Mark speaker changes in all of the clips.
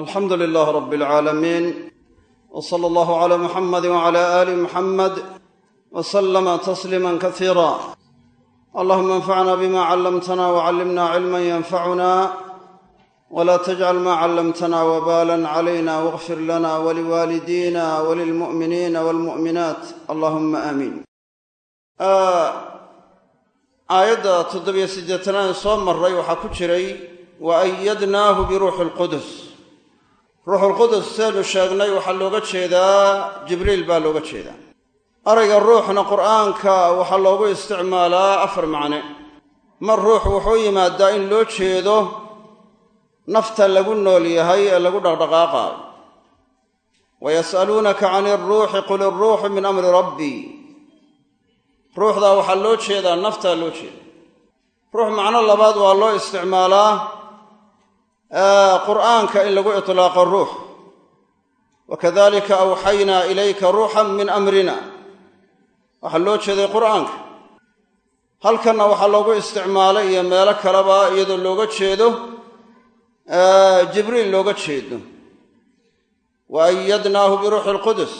Speaker 1: alxamdu lilaah rab alcaalamiin w sala allahu cala muxamadi wcala aali muxamed w slama tasliima kasiira allahuma anfacna bima callamtana wcallimna cilman yanfacuna wla tajcal ma callamtana wbalan calayna wاغfir lana waliwaalidina walilmu'miniina walmu'minaat allahuma aamiin aayadda toddobiyo siddeetanaad soo maray waxaa ku jiray wa ayadnaahu biruuxi alqudus ruuxulqudus seenu sheegnay waxaa looga jeedaa jibriil baa looga jeedaa. Arayga ruuxna qur'aanka waxaa loogu isticmaalaa afar macne. Mar ruux wuxuu yimaadaa in loo jeedo nafta lagu nool yahay ee lagu dhaqdhaqaaqaayo wa yas'aluunaka can iruuxi qul iruuxu min amri rabbii ruuxdaa waxaa loo jeedaa naftaa loo jeeda ruux macno labaad waa loo isticmaalaa qur'aanka in lagu itlaaqo ruux. Wa kadalika awxaynaa ilayka ruuxan min amrina. Waxaa loo jeeday qur'aanka. Halkanna waxaa loogu isticmaalay iyo meelo kaleba iyadoo looga jeedo jibriil looga jeedo. Wa ayadnaahu biruuxi alqudus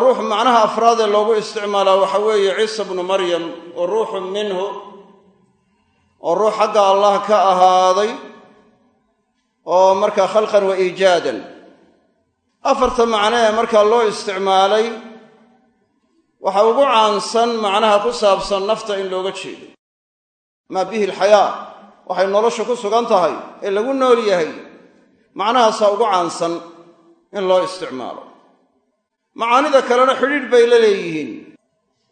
Speaker 1: ruux macnaha afraadee loogu isticmaalaa waxa weeye ciisa bnu maryam wa ruuxun minhu oo ruux xagga allah ka ahaaday oo markaa khalqan wa iijaadan afarta macno ee markaa loo isticmaalay waxa ugu caansan macnaha ku saabsan nafta in looga jeedo. Maa bihi alxayaa waxay nolosha ku sugan tahay ee lagu nool yahay. Macnahaasaa ugu caansan in loo isticmaalo. Macaanida kalena xidhiidh bay la leeyihiin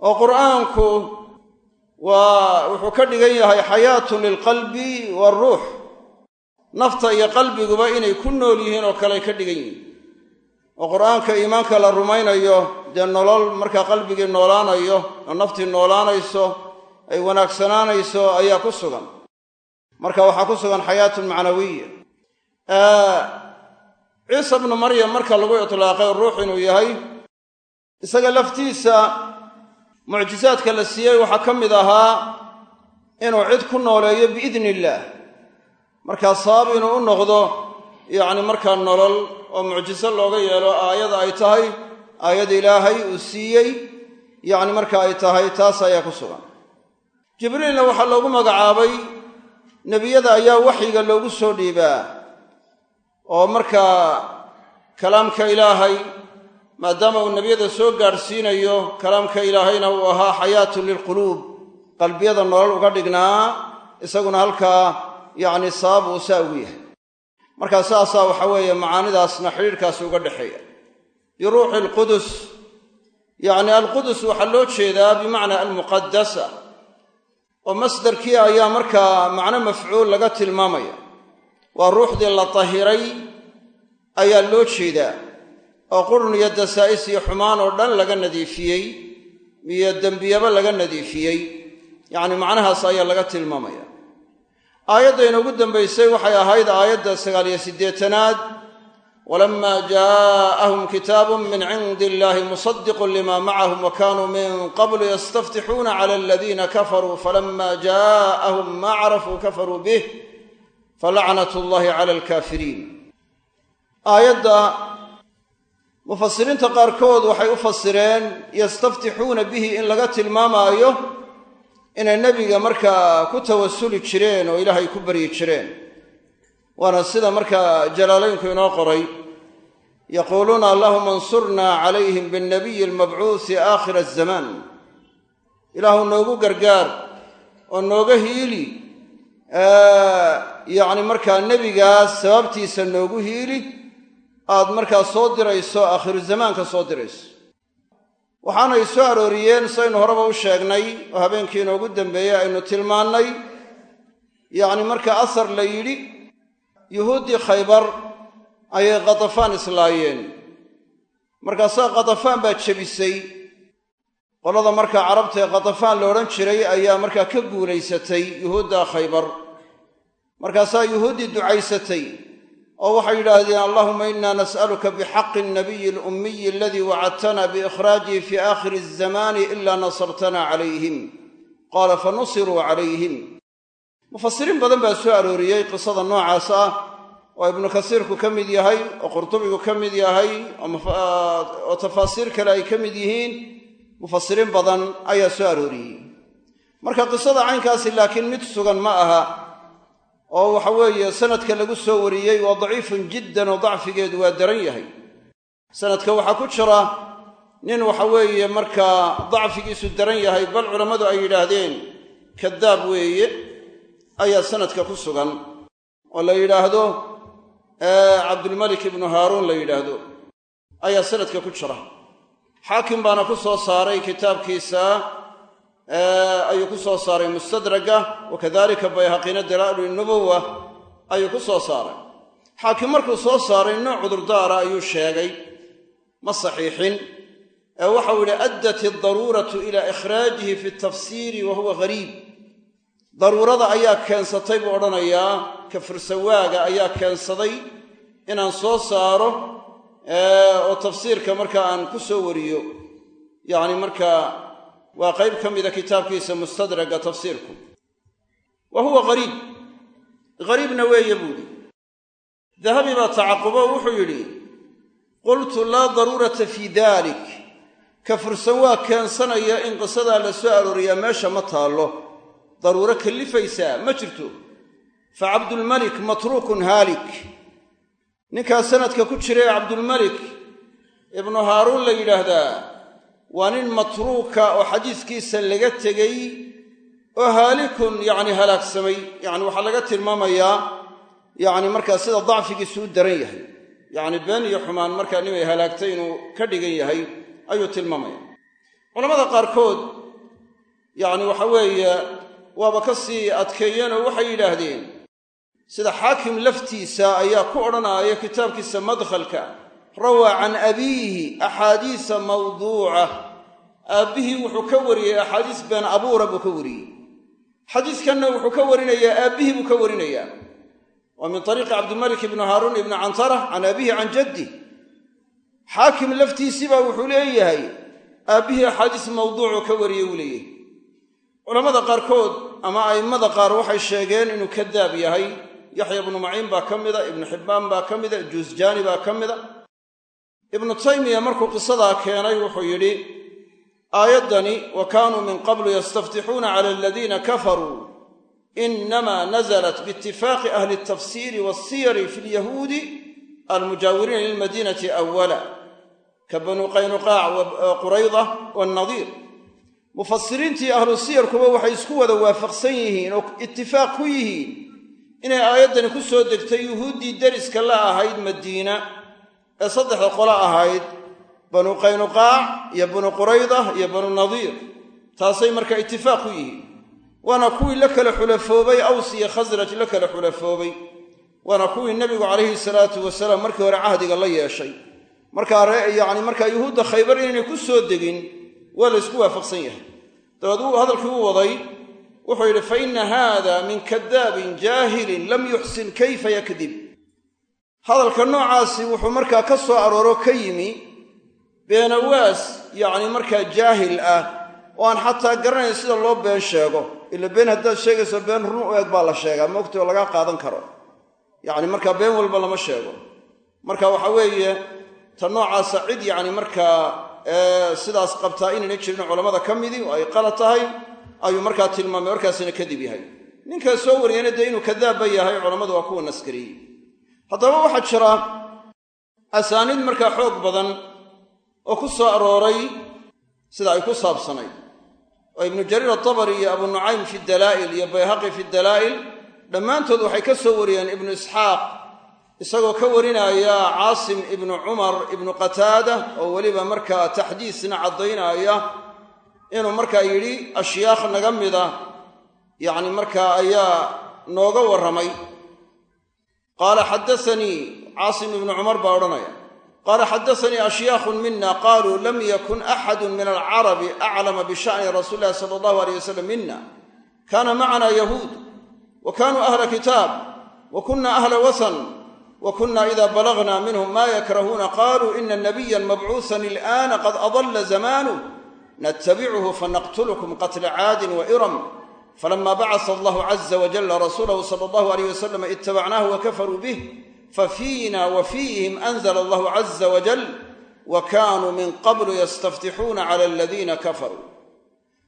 Speaker 1: oo qur'aanku waa wuxuu ka dhigan yahay xayaatun lilqalbi waaruux nafta iyo qalbiguba inay ku nool yihiin oo kale ka dhigan yihiin. Oo qur'aanka iimaanka la rumaynayo dee nolol markaa qalbigii noolaanayo oo naftii noolaanayso ay wanaagsanaanayso ayaa ku sugan. Marka waxaa ku sugan xayaatun macnawiya. Ciisa bnu maryam marka lagu itlaaqay ruux inuu yahay isaga laftiisa mucjisaadka la siiyey waxaa ka mid ahaa inuu cid ku nooleeyo biidni illaah markaa sabab inuu u noqdo yacni markaa nolol oo mucjiso looga yeelo aayada ay tahay aayad ilaahay uu siiyey yacni marka ay tahay taas ayaa ku sugan. Jibriilna waxaa loogu magacaabay nebiyada ayaa waxyiga loogu soo dhiibaa oo markaa kalaamka ilaahay maadaama uu nebiyada soo gaadhsiinayo kalaamka ilaahayna uu ahaa xayaatun lilquluub qalbiyada nolol uga dhignaa isaguna halkaa yacni sabab uu saa ugu yahay. Markaa saasaa waxa weeye macaanidaasna xidhiidhkaasi uga dhexeeya. Biruuxi alqudus yacni alqudus waxaa loo jeedaa bimacnaa almuqadasa oo masdarkii ayaa markaa macno mafcuul laga tilmaamaya. Waa ruuxdii la tahiray ayaa loo jeedaa oo qurun iyo dasaa'is iyo xumaan oo dhan laga nadiifiyey iyo dembiyaba laga nadiifiyey. Yacni macnahaas ayaa laga tilmaamaya. Aayadda inoogu dambaysay waxay ahayd aayadda sagaaliyo siddeetanaad. Walamma jaa'ahum kitaabun min cindi illahi musadiqun lima macahum wa kanuu min qablu yastaftixuuna cala aladiina kafaruu falama jaa'ahum ma carafuu kafaruu bih falacnat llahi cala alkaafiriin mufasiriinta qaarkood waxay u fasireen yastaftixuuna bihi in laga tilmaamaayo inay nebiga markaa ku tawasuli jireen oo ilaahay ku baryi jireen. Waana sida markaa jalaalaynku inoo qoray yaquuluuna allahuma ansurnaa calayhim binnabiyi almabcuusi aakhira azamaan ilaahu noogu gargaar oo nooga hiili yacni markaa nebigaas sababtiisa noogu hiili aad markaa soo dirayso aakhiru zamaanka soo dirayso. Waxaanay soo arooriyeen saynu horeba u sheegnay oo habeenkii inoogu dambeeyey aynu tilmaannay. Yacni marka asar la yidhi yuhuuddii khaybar ayay khatafaan islaayeen. Markaasaa khatafaan baa jebisay. Qolada markaa carabta ee khatafaan la odhan jiray ayaa markaa ka guulaysatay yuhuudda khaybar. Markaasaa yuhuuddii ducaysatay oo waxay yidhaahdeen allahuma inna nas'aluka bixaqi alnabiyi alummiyi aladii wacadtana biikhraajihi fii aakhiri azamaani ila nasartana calayhim. Qaala fanusiruu calayhim. Mufasiriin badan baa soo arooriyey qisada noocaas ah oo ibnu kasiirku ka mid yahay oo qurtubigu ka mid yahay oo tafaasiir kale ay ka mid yihiin mufasiriin badan ayaa soo arooriyey. Marka qisada caynkaasi laakiin mid sugan ma aha oo waxa weeye sanadka lagu soo wariyey waa daciifun jiddan oo dacfigeedu waa daran yahay. Sanadka waxaa ku jira nin waxa weeye markaa dacfigiisu daran yahay bal culammadu ay yidhaahdeen kadaab weeye ayaa sanadka ku sugan oo la yidhaahdo cabdulmalik ibnu haaruun la yidhaahdo ayaa sanadka ku jira. Xaakim baana ku soo saaray kitaabkiisa ayuu ku soo saaray mustadraga wa kadalika bayhaqina dalaa'ilu nubuwa ayuu ku soo saaray. Xaakim markuu soo saaray nooc cudurdaara ayuu sheegay ma saxiixin. Ee waxau yidhi addat aldaruuratu ila ikhraajihi fi tafsiiri wa huwa gariib daruurada ayaa keensatay buu odhanayaa ka fursawaaga ayaa keensaday inaan soo saaro oo tafsiirka markaa aan ku soo wariyo. Yacni markaa waa qayb ka mida kitaabkiisa mustadraga tafsiirku. Wa huwa gariib. Gariibna weeye buuhi dahabi baa tacaqubo wuxuu yidhi qultu laa daruurata fii dalik ka fursan waa keensanaya in qisadaa la soo arooriyaa meesha ma taallo. Daruuro kallifaysaa ma jirto. Fa cabdulmalik matruukun haalik. Ninkaa sanadka ku jira ee cabdulmalik ibnu haaruun la yidhaahdaa waa nin matruuka oo xadiiskiisa laga tegey oo haalikun yacni halaagsamay. Yacni waxaa laga tilmaamayaa yacni markaa sida dacfigiisu u daran yahay. Yacni been iyo xumaan markaa nimay halaagtay inuu ka dhigan yahay ayuu tilmaamaya culamada qaarkood yacni waxa weeye waaba ka sii adkeeyeen oo waxay yidhaahdeen sida xaakim laftiisa ayaa ku odhanaaya kitaabkiisa madkhalka rawaa can abiihi axaadiisa mawduuca. Aabbihii wuxuu ka wariyey axaadiis been abuura buu ka wariyey. Xadiiskanna wuxuu ka warinayaa aabbihii buu ka warinayaa. Waa min ariiqi cabdimalik ibni haaruun ibni cantara can abiihi can jaddi. Xaakim laftiisiibaa wuxuu leeyahay aabbihii axaadiis mawduucuu ka wariyey wuu leeyahay. Culammada qaarkood ama a'immada qaar waxay sheegeen inuu kadaab yahay. Yaxya ibnu maciin baa ka mida ibnu xibbaan baa ka mida juusjaani baa ka mida ibnu taymiya markuu qisadaa keenay wuxuu yidhi aayaddani wa kaanuu min qablu yastaftixuuna cala aladiina kafaruu inamaa nazalat biitifaaqi ahli altafsiiri waasiyari fi lyahuudi almujaawiriina lilmadiinati awala ka banuu qaynuqaac qurayda waannadiir mufasiriintii ahlu siyarkuba waxay isku wada waafaqsan yihiin oo itifaaq ku yihiin inay aayaddani ku soo degtay yuhuuddii deriska la ahayd madiina ee saddexda qolo ahayd banuu qaynuqaac iyo banuu qurayda iyo banuu nadiir. Taasay markaa itifaaq ku yihiin. Waana kuwii la kala xulafoobay aws iyo khasraj la kala xulafoobay. Waana kuwii nebigu calayhi salaatu wasalaam markii hore cahdiga la yeeshay. Markaa yacni markaa yuhuudda khaybar inaynay ku soo degin waa la ysku waafaqsan yahay. Dabeed hadalkii u waday wuxuu yidhi fa inna haada min kadaabin jaahilin lam yuxsin kayfa yakdib hadalka noocaasi wuxuu markaa ka soo arooro ka yimi beenawaas yacni markaa jaahil ah oo aan xataa garanayn sida loo been sheego. Ila been haddaad sheegayso been run u eg baa la sheegaa moogti oo lagaa qaadan karo. Yacni markaa been walba lama sheego. Marka waxa weeye ta noocaasa cid yacni markaa sidaas qabtaa inayna jirin culammada ka midii oo ay qalad tahay ayuu markaa tilmaamay markaasina kadib yahay. Ninkaa soo wariyana dee inuu kadaabba yahay culammadu waa kuwa naskariyey haddaba waxaa jira asaaniid markaa xoog badan oo ku soo arooray sida ay ku saabsanayd oo ibnu jariir atabari iyo abu nucaym fi dalaa'il iyo bayhaqi fi dalaa'il. Dhammaantood waxay ka soo wariyeen ibnu isxaaq isagoo ka warinaya caasim ibnu cumar ibnu qataada oo weliba markaa taxdiisna caddaynaya inuu markaa yidhi ashyaakh naga mida. Yacni markaa ayaa nooga warramay qaala xaddaanii caasim ibnu cumar baa odhanaya. Qaala xaddaanii ashyaakhun mina qaluu lam yakun axadu min alcarabi aclama bisha'ni rasuuli illahi sala allahu aleyh wasalam mina kaana macana yahuud wa kanuu ahla kitaab wa kuna ahla wasan wa kuna ida balagna minhum ma yakrahuuna qaluu ina nabiyan mabcuusan il'ana qad adalla zamanuh natabicuhu fanaqtulkum qatla caadin wa iram falama bacasa allahu caza wajalla rasuulahu sala allahu aleyh wasalam itabacnaahu wa kafaruu bih fafiina wa fiihim anzla allahu caza wajal wa kaanuu min qablu yastaftixuuna cala aladiina kafaruu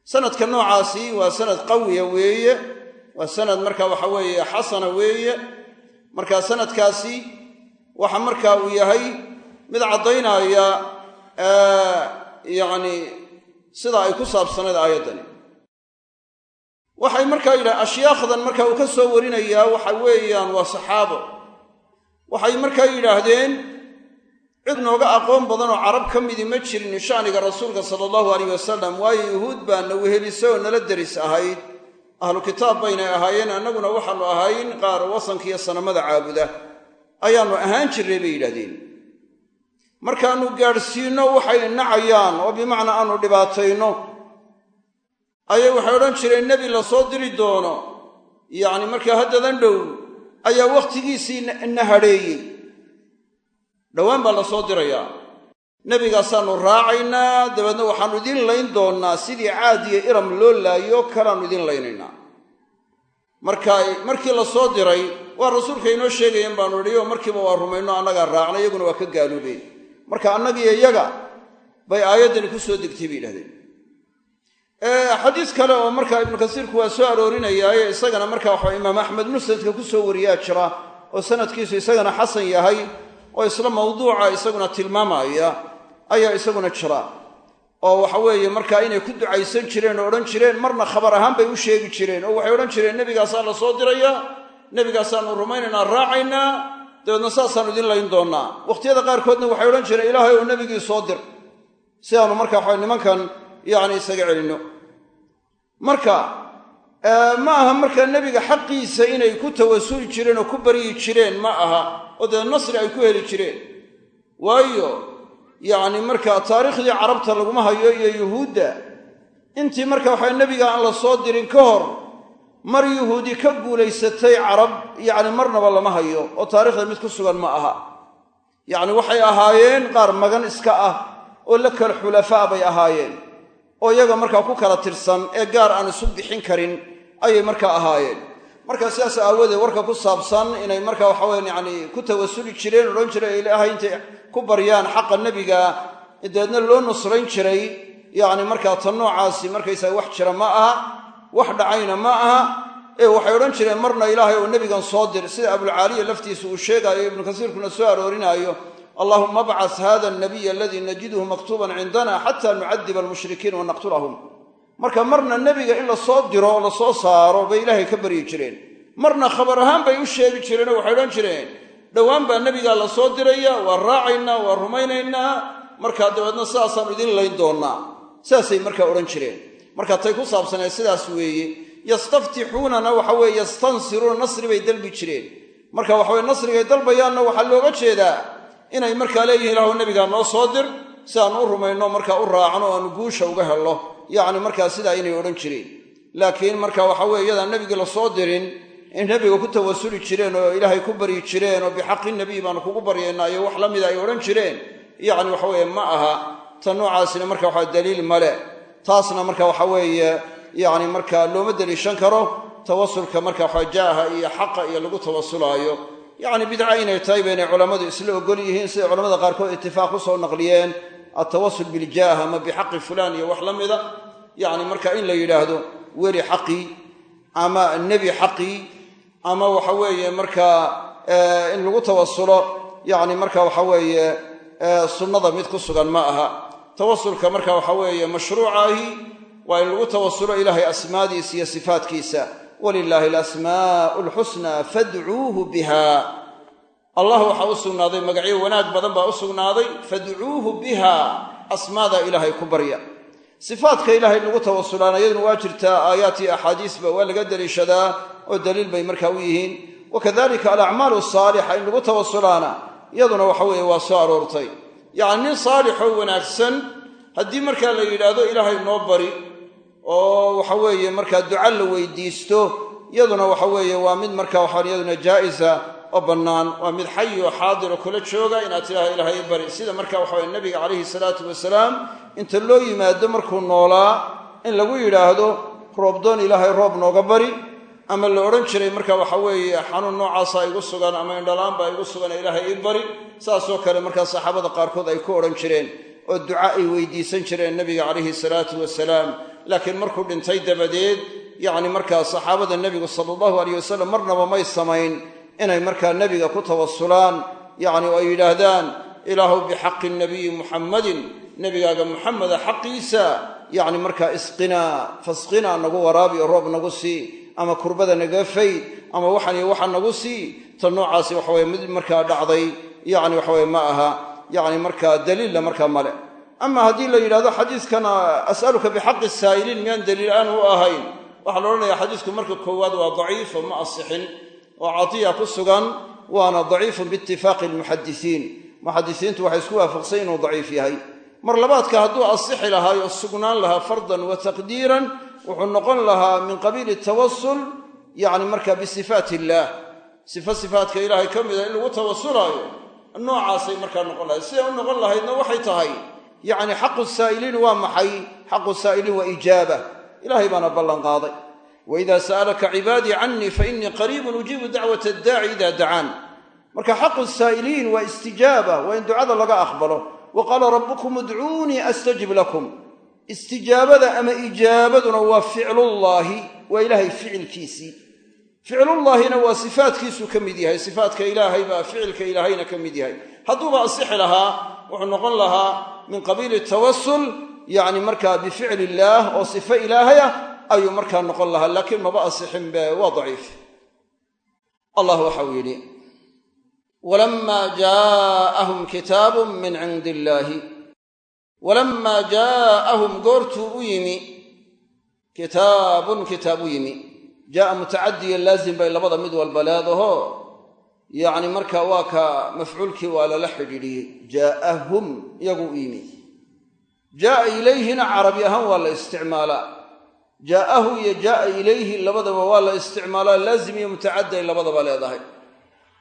Speaker 1: sanadka noocaasi waa sanad qawiya weeye waa sanad marka waxa weeye xasana weeye marka sanadkaasi waxa marka uu yahay mid caddaynaya yacni sida ay ku saabsanayd aayaddani waxay markaa yidhaha ashyaakhdan marka uu ka soo warinayaa waxa weeyaan waa saxaabo. Waxay markaa yidhaahdeen cid nooga aqoon badan oo carab ka midi ma jirin sha'niga rasuulka sala allahu alayh wasalam waayo yuhuud baana wehelisay oo nala deris ahayd. Ahlu kitaab baynay ahaayeen annaguna waxaannu ahayn qaar wasankiiyo sanamada caabuda. Ayaannu ahaan jirray bay yidhahdeen markaannu gaadhsiinno waxay nacayaan oo bimacnaa aanu dhibaatayno ayay waxay odhan jireen nebi la soo diri doono. Yacni markaa haddadan dhow ayaa wakhtigiisii na hadheeyey. Dhowaan baa la soo dirayaa nebigaasaannu raacaynaa dabeedna waxaannu idiin layn doonnaa sidii caad iyo iram loo laayo kalaannu idiin laynaynaa. Marka markii la soo diray waa rasuulka inoo sheegayeen baanu idhi oo markiiba waa rumayno annagaa raacnay iyaguna waa ka gaaloobeen marka annagiyo iyaga bay aayaddani ku soo degtay bay yidhahdeen xadiis kale oo markaa ibnu kasiirku waa soo aroorinayaaye isagana marka waxa imaam axmed musnadka ku soo wariyaa jira oo sanadkiisu isagana xasan yahay oo isla mawduuca isaguna tilmaamaya ayaa isaguna jira. Oo waxa weeye markaa inay ku ducaysan jireen oo odhan jireen marna khabar ahaan bay u sheegi jireen oo waxay odhan jireen nebigaasaa la soo dirayaa nebigaasaanu rumaynaynaa raacaynaa dabeedna saasaanu idin layn doonnaa. Wakhtiyada qaarkoodna waxay odhan jireen ilaahay oo nebigii soo dir. Si aanu marka waxa nimankan yacni isaga celinno. Marka ma aha markaa nebiga xaqiisa inay ku tawasuli jireen oo ku baryi jireen ma aha. Oo dee nasri ay ku heli jireen. Waayo yacni markaa taariikhdii carabta laguma hayo iyo yuhuudda intii marka waxaa nebiga aan la soo dirin ka hor mar yuhuudi ka guulaysatay carab yacni marnaba lama hayo. Oo taarikhda mid ku sugan ma aha. Yacni waxay ahaayeen qaar magan iska ah oo la kala xulafaa bay ahaayeen oo iyaga markaa ku kala tirsan ee gaar aan isu bixin karin ayay markaa ahaayeen. Marka sidaas aawadeed warka ku saabsan inay marka waxaweyan yacni ku tawasuli jireen odhan jiray ilaahay intay ku baryaan xaqa nebiga dabeedna loo nusrayn jiray yacni markaa tan noocaasi markaysaga wax jira ma aha wax dhacayna ma aha. Ee waxay odhan jireen marna ilaahay oo nebigan soo dir. Sida abulcaaliya laftiisa uu sheegaayo ibnu kasiirkuna soo aroorinaayo allahuma abcas hada alnabiy aladii najiduhu maktuuban cindana xata nucadiba almushrikiin wa naqtulahum. Marka marna nebiga in la soo diro oo la soo saaro bay ilaahay ka baryi jireen. Marna khabar ahaan bay u sheegi jireenoo waxay odhan jireen dhowaan baa nebigaa la soo diraya waa raacaynaa waa rumaynaynaa. Markaa dabeedna sidaasaanu idiin layn doonnaa. Sidaasay markaa odhan jireen. Marka tay ku saabsaneed sidaas weeye yastaftixuunana waxa weeye yastansiruuna nasri bay dalbi jireen. Marka waxaweye nasrigay dalbayaanna waxaa looga jeedaa inay markaa leeyihiin ilaahu nebigaa noo soo dir si aan u rumayno markaa u raacno o aanu guusha uga hello yacni markaa sidaa inay odhan jireen. Laakiin marka waxa weye iyadaan nebigii la soo dirin in nebiga ku tawasuli jireen oo ilaahay ku baryi jireen oo bixaqi nebiy baanu kugu baryaynaa iyo wax la mida ay odhan jireen. Yacni waxa weeye ma aha. Ta noocaasina marka waxa daliil male taasna marka waxa weeye yacni marka looma deliishan karo. Tawasulka marka waxa iyo xaqa iyo lagu tawasulaayo yacni bidca inay tahay baynay culammadu isla ogol yihiin siday culamada qaarkood itifaaq ku soo naqliyeen altawasul biljaah ama bixaqi fulaan iyo wax la mida. Yacni marka in la yidhaahdo weli xaqii ama nebi xaqii ama waxa weeye markaa in lagu tawasulo yacni marka waxa weeye sunnada mid ku sugan ma aha. Tawasulka marka waxa weeye mashruucaahi waa in lagu tawasulo ilaahay asmaadiisa iyo sifaatkiisa walilaahi alasmaa'u alxusnaa fadcuuhu biha allah waxaa u sugnaaday magacyo wanaag badan baa u sugnaaday fadcuuhu biha asmaada ilaahay ku barya. Sifaadka ilaahay lagu tawasulaana iyaduna waa jirtaa aayaat iyo axaadiisba waa laga deliishadaa oo daliil bay markaa u yihiin. Wa kadalika alacmaalu saalixa in lagu tawasulaana iyaduna waxa weeye waa soo aroortay. Yacni nin saalixoo wanaagsan haddii markaa la yidhaahdo ilaahay noo bari oo waxa weeye markaa duca la weydiisto iyaduna waxa weeye waa mid marka waxaan iyaduna jaa'isa oo bannaan waa mid xayi oo xaadiro kula jooga inaad tidhahdo ilaahay bari. Sida marka waxa weye nabiga calayhi salaatu wasalaam inta loo yimaado markuu noolaa in lagu yidhaahdo roobdoon ilaahay roob nooga bari ama la odhan jiray marka waxa weeye xanuun noocaasa igu sugan ama indhalaan baa igu sugan ilaahay ii bari saasoo kale markaa saxaabada qaarkood ay ku odhan jireen oo duca ay weydiisan jireen nebiga calayhi salaatu wasalaam laakiin markuu dhintay dabadeed yacni markaa saxaabada nebigu sala allahu aleyh wasalam marnaba may samayn inay markaa nebiga ku tawasulaan yacni oo ay yidhaahdaan ilaahu bixaqi nabiyi muxammadin nebigaaga muxameda xaqiisa yacni markaa isqinaa fasqinaa nagu waraabi oo roob nagu sii ama kurbada naga fayd ama waxan iyo waxa nagu sii ta noocaasi waxaweye mid markaa dhacday yacni waxaweye ma aha yacni markaa daliilla markaa male ama haddii la yidhahdo xadiiskan as'aluka bixaqi saa'iliin miyaan daliil aan u ahayn waxaa la odhanayaa xadiisku marka koowaad waa daciif oo ma asixin oo catiya ku sugan waana daciifun biitifaaqi almuxadisiin. Muxadisiintu waxay isku waafaqsan inuu daciif yahay. Mar labaadka hadduu asixi lahaay oo sugnaan lahaa fardan wa taqdiiran wuxuu noqon lahaa min qabiili tawasul yacni marka bisifaat illaah sifo sifaatka ilaahay ka mida in lagu tawasulaayo noocaasay markaa noqon lahayd. Siday u noqon lahaydna waxay tahay yacni xaqu saa'iliin waa maxay? Xaqu saa'iliin waa ijaaba. Ilaahay baana ballanqaaday. Waida sa'alaka cibaadii canii fainii qariibun ujiibu dacwat addaaci ida dacaan. Marka xaqu saa'iliin waa istijaaba waa in ducada laga aqbalo. Wa qaala rabbukum udcuunii astajib lakum. Istijaabada ama ijaabaduna waa ficlullaahi waa ilaahay ficilkiisii. Ficlullaahina waa sifaatkiisuu ka mid yahay. Sifaatka ilaahay baa ficilka ilaahayna ka mid yahay min qabiili tawasul yacni markaa bificli illaah oo sifo ilaahay ah ayuu markaa noqon lahaa laakiin maba asixin be waa daciif. Allah waxau yidhi walamaa jaa'ahum kitaabun min cindi illaahi walamaa jaa'ahum goortuu u yimi kitaabun kitaab u yimi. Jaa'a mutacadiya laazim bay labada mid walba leedaho yacni marka waa ka mafcuulkii waa lala xidhiidhiyey. Jaa'ahum iyagu u yimi. Jaa'a ilayhina carabi ahaan waa la isticmaalaa. Jaa'ahu iyo jaa'a ilayhi labadaba waa la isticmaalaa. Laazim iyo mutacaddi ay labadaba leedahay.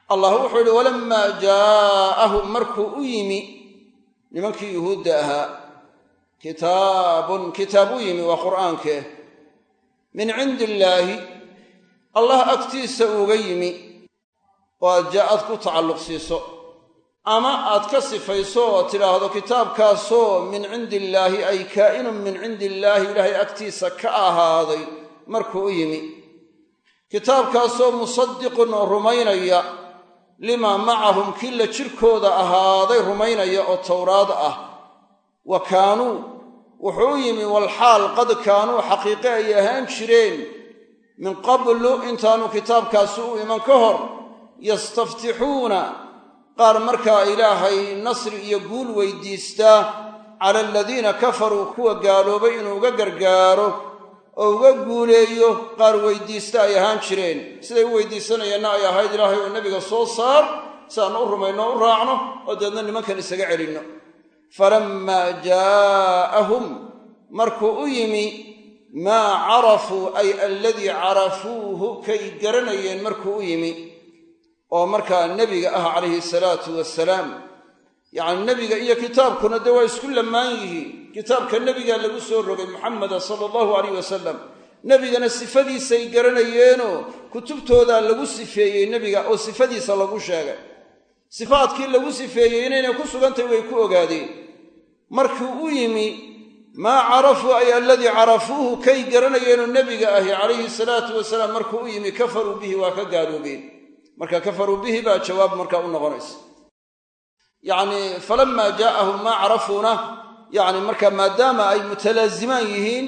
Speaker 1: Allah wuxuu yidhi walamaa jaa'ahum markuu u yimi nimankii yuhuudda ahaa kitaabun kitaab u yimi waa qur'aankee. Min cindi illaahi allah agtiisa uuga yimi oo aad jaa'ad ku tacalluq siiso ama aad ka sifayso oo tidhaahdo kitaabkaasoo min cindi illaahi ay kaa'inun min cindi illaahi ilaahay agtiisa ka ahaaday markuu u yimi. Kitaabkaasoo musadiqun oo rumaynaya limaa macahum kii la jirkooda ahaaday rumaynaya oo towraad ah. Wa kaanuu wuxuu u yimi walxaal qad kaanuu xaqiiqe ay ahaan jireen min qablu intaanu kitaabkaasi u iman ka hor yastaftixuuna qaar markaa ilaahay nasri iyo guul weydiistaa cala aladiina kafaruu kuwa gaaloobay inuu uga gargaaro oo uga guuleeyo qaar weydiista ay ahaan jireen. Siday u weydiisanayeenna ay ahayd ilaahay oo nebiga soo saar si aan u rumayno u raacno oo deedna nimankan isaga celinno. Falammaa jaa'ahum markuu u yimi maa carafuu ay aladii carafuuhu kay garanayeen markuu u yimi oo markaa nebiga ah calayhi salaatu wasalaam yacni nebiga iyo kitaabkuna dee waa isku lammaan yihiin. Kitaabka nebigaa lagu soo rogay muxameda sala allahu alayh wasalam nebigana sifadiisay garanayeenoo kutubtoodaa lagu sifeeyey nebiga oo sifadiisa lagu sheegay. Sifaadkii lagu sifeeyey inaynay ku sugantahy way ku ogaadeen. Markii u yimi maa carafuu ay aladii carafuuhu? kay garanayeenoo nebiga ahi calayhi salaatu wasalaam markuu u yimi kafaruu bihi waa ka gaaloobeen marka kafaruu bihi baa jawaab markaa u noqonaysa. Yacni falamaa jaa'ahum maa carafuuna yacni marka maadaama ay mutalaazimaan yihiin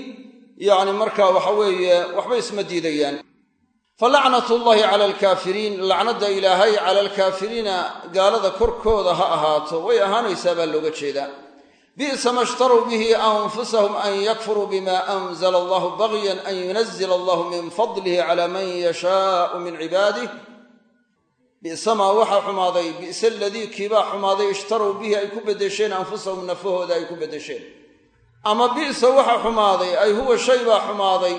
Speaker 1: yacni marka waxa weeye waxba isma diidayaan. Falacnat llahi cala alkaafiriin lacnadda ilaahay cala alkaafiriina gaalada korkooda ha ahaato way ahaanaysaa baa looga jeedaa. Bi'sa ma shtaruu bihi anfusahum an yakfuruu bima anzla allahu bagyan an yunazila allahu min fadlihi cala man yashaau min cibaadih bi'samaa waxaa xumaaday bi'se aladii kiibaa xumaaday ishtaruu bihi ay ku beddesheen anfusahum nafahooda ay ku beddesheen. Ama bi'sa waxa xumaaday ay huwa shay baa xumaaday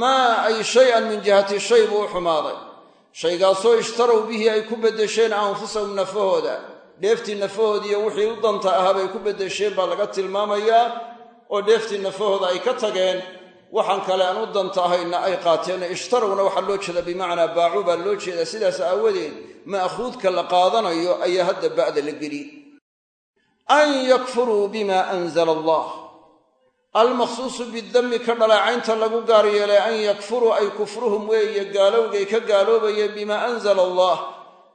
Speaker 1: maa ay shay-an min jihati shay buu xumaaday. Shaygaasoo ishtarow bihi ay ku beddesheen anfusahum nafahooda. Dheeftii nafahoodiiyo wixii u danta ahaa bay ku beddesheen baa laga tilmaamayaa oo dheeftii nafahooda ay ka tageen waxaan kale aan u danta ahayna ay qaateen ishtarawna waxaa loo jeeda bimacnaa baacu baa loo jeedaa. Sidaas aawadeed ma'khuudka la qaadanayo ayaa hadda ba'da la geliy an yakfuruu bima anzala allah. Almaqsuusu bidami ka dhaleecaynta lagu gaar yeelay an yakfuruu ay kufruhum weeye gaalowgay ka gaaloobayeen bimaa anzala allah.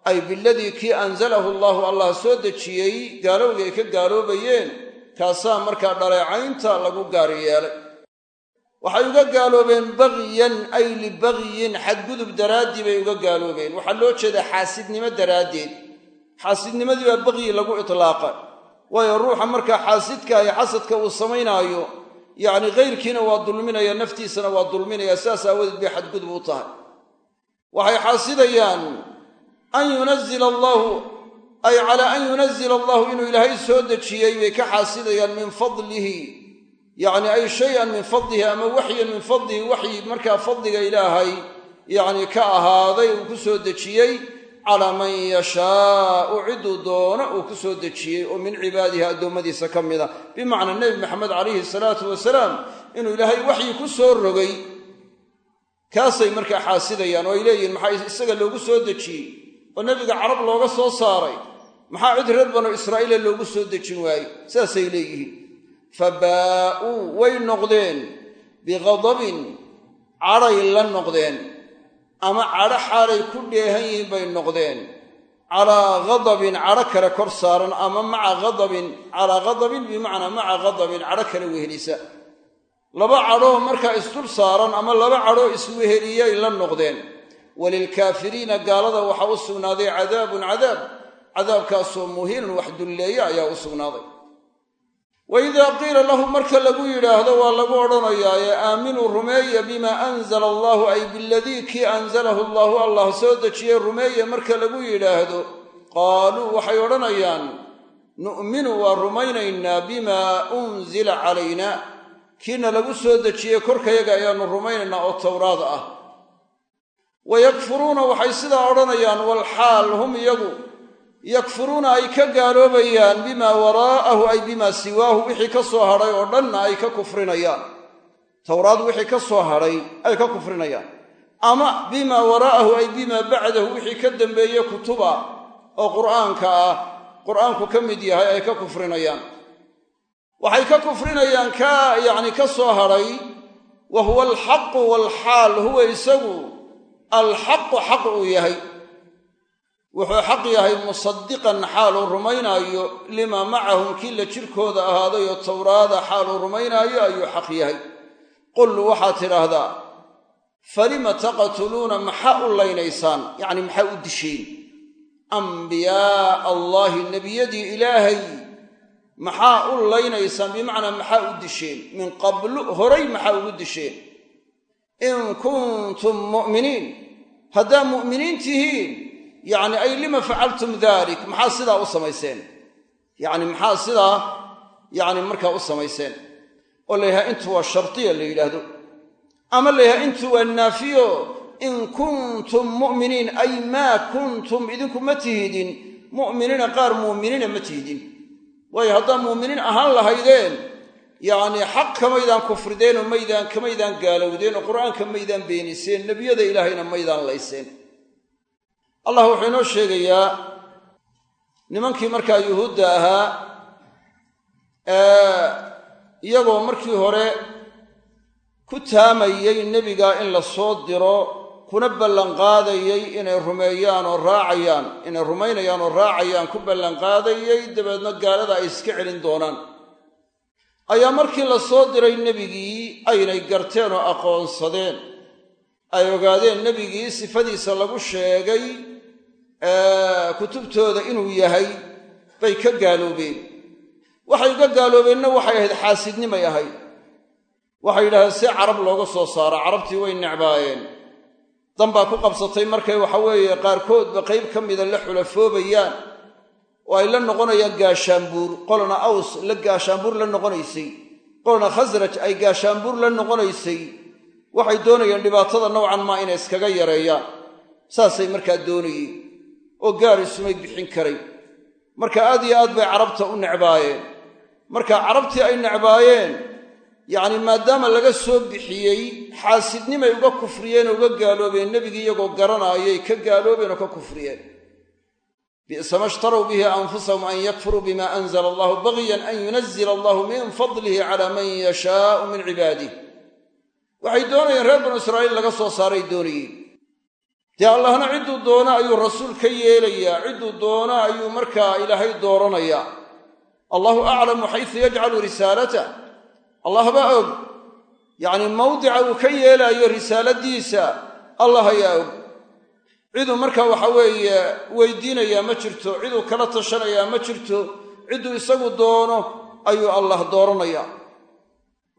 Speaker 1: Ay biladii kii anzalahu allahu allah soo dejiyey gaalowgay ka gaaloobayeen kaasaa markaa dhaleecaynta lagu gaar yeelay waxay uga gaaloobeen bagyan ay libagyin xadgudub daraaddii bay uga gaaloobeen. Waxaa loo jeedaa xaasidnimo daraaddeed. Xaasidnimadii baa bagyi lagu itlaaqa waayo ruuxa markaa xaasidka iyo xasadka uu samaynaayo yacni kayrkiina waa dulminaya naftiisana waa dulminaya sidaas aawadeed bay xadgudub u tahay. Waxay xaasidayaan an yunazila allahu ay calaa an yunazila allahu inuu ilaahay soo dejiyey bay ka xaasidayaan min fadlihi yacni ay shay-an min fadlihi ama waxyan min fadlihi waxyi markaa fadliga ilaahay yacni ka ahaaday uu ku soo dejiyey calaa man yashaau cidduu doono uu ku soo dejiyey oo min cibaadihi addoommadiisa ka mida. Bimacnaa nebi maxamed calayhi salaatu wasalaam inuu ilaahay waxyi ku soo rogay kaasay markaa xaasidayaan oo ay leeyihiin maxaa isaga loogu soo dejiyey? Oo nebiga carab looga soo saaray. Maxaa cid reer banu israa'iila loogu soo dejin waaye saasay leeyihiin fabaa'uu way noqdeen bighadabin cadhay la noqdeen ama cadho xaalay ku dheehan yihiin bay noqdeen calaa ghadabin cadho kale kor saaran ama maca ghadabin calaa ghadabin bimacnaa maca ghadabin cadho kale wehelisa laba cadhoo markaa isdul saaran ama laba cadhoo isweheliyay la noqdeen walilkaafiriina gaalada waxaa u sugnaaday cadaabun cadaab cadaabkaasoo muhiinun wax dulleeya ayaa u sugnaaday wa idaa qiila lahu marka lagu yidhaahdo waa lagu odhanayaa ee aaminuu rumeeya bimaa anzala allahu ay biladii kii anzalahu allahu allah soo dejiyey rumeeya marka lagu yidhaahdo. Qaaluu waxay odhanayaan nu'minu waa rumaynaynaa bimaa unzila calayna. Kiina lagu soo dejiyey korkayaga ayaannu rumaynaynaa oo towraad ah. Wa yakfuruuna waxay sidaa odhanayaan walxaal hum iyagu yakfuruuna ay ka gaaloobayaan bimaa waraa'ahu ay bimaa siwaahu wixii ka soo hadhay oo dhanna ay ka kufrinayaan. Towraad wixii ka soo hadhay ay ka kufrinayaan. Ama bimaa waraa'ahu ay bimaa bacdahu wixii ka dambeeye kutuba oo qur'aanka ah qur'aanku ka mid yahay ay ka kufrinayaan. Waxay ka kufrinayaan ka yacni ka soo hadhay wa huwa alxaqu waalxaal huwa isagu alxaqu xaq uu yahay wuxuu xaq yahay musadiqan xaaluu rumaynaayo limaa macahum kii la jirkooda ahaadayoo towraada xaaluu rumaynaayo ayuu xaq yahay. Qul waxaad tidhaahdaa falima taqtuluuna maxaa u laynaysaan? Yacni maxaa u disheen ambiyaaa allaahi nebiyadii ilaahay maxaa u laynaysaan? Bimacnaa maxaa u disheen min qablu horay maxaa ugu disheen in kuntum mu'miniin. Haddaa mu'miniin tihiin yacni ay lima facaltum dalik maxaa sidaa u samayseen? Yacni maxaa sidaa yacni markaa u samayseen? Oo la yidhaha intu waa shardiya la yidhaahdo. Ama la yidhaha intu waa naafiyo? In kuntum mu'miniin ay maa kuntum idinku ma tihidin mu'miniina qaar muuminiina ma tihidin waayo haddaa muuminiin ahaan lahaydeen yacnii xaq kamaydaan kufrideen oo maydaan kamaydaan gaalowdeen oo qur'aanka maydaan beeniseen nebiyada ilaahayna maydaan layseen allah wuxuu inoo sheegayaa nimankii markaa yuhuudda ahaa iyagoo markii hore ku taamayey nebiga in la soo diro kuna ballanqaadayey inay rumeeyaan oo raacayaan inay rumaynayaan oo raacayaan ku ballanqaadayey dabeedna gaalada ay iska celin doonaan. Ayaa markii la soo diray nebigii aynay garteen oo aqoonsadeen. Ay ogaadeen nebigii sifadiisa lagu sheegay kutubtooda inuu yahay bay ka gaaloobeen. Waxay uga gaaloobeenna waxay ahayd xaasidnimay ahayd waxay yidhahdeen see carab looga soo saaro. Carabtii way necbaayeen. Danbaa ku qabsatay markay waxa weeye qaarkoodba qayb ka mida la xulafoobayaan oo ay la noqonayaan gaashaanbuur. Qolna aws la gaashaanbuur la noqonaysay. Qolna khasraj ay gaashaanbuur la noqonaysay. Waxay doonayeen dhibaatada nowcan maa inay iskaga yareeyaan. Saasay markaa doonayeen oo gaar isumay bixin karay. Marka aad iyo aad bay carabta u necbaayeen. Marka carabtii ay necbaayeen yacni maadaama laga soo bixiyey xaasidnimay uga kufriyeen oo uga gaaloobeen nebigii iyagoo garanaayay ka gaaloobeen oo ka kufriyeen. Bi'sa ma shtarow bihi anfusahum an yakfuruu bima anzla allahu bagyan an yunazila allahu min fadlihi cala man yashaau min cibaadih waxay doonayeen reer banu israa'iil laga soo saaray doonayeen dee allahna cidduu doono ayuu rasuul ka yeelayaa cidduu doono ayuu markaa ilaahay dooranayaa allahu aclamu xaysu yajcalu risaalatah allah baa og. Yacni mawdica uu ka yeelaayo risaaladiisa allah ayaa og. Ciduu markaa waxa weeye weydiinayaa ma jirto ciduu kala tashanayaa ma jirto cidduu isagu doono ayuu allah dooranayaa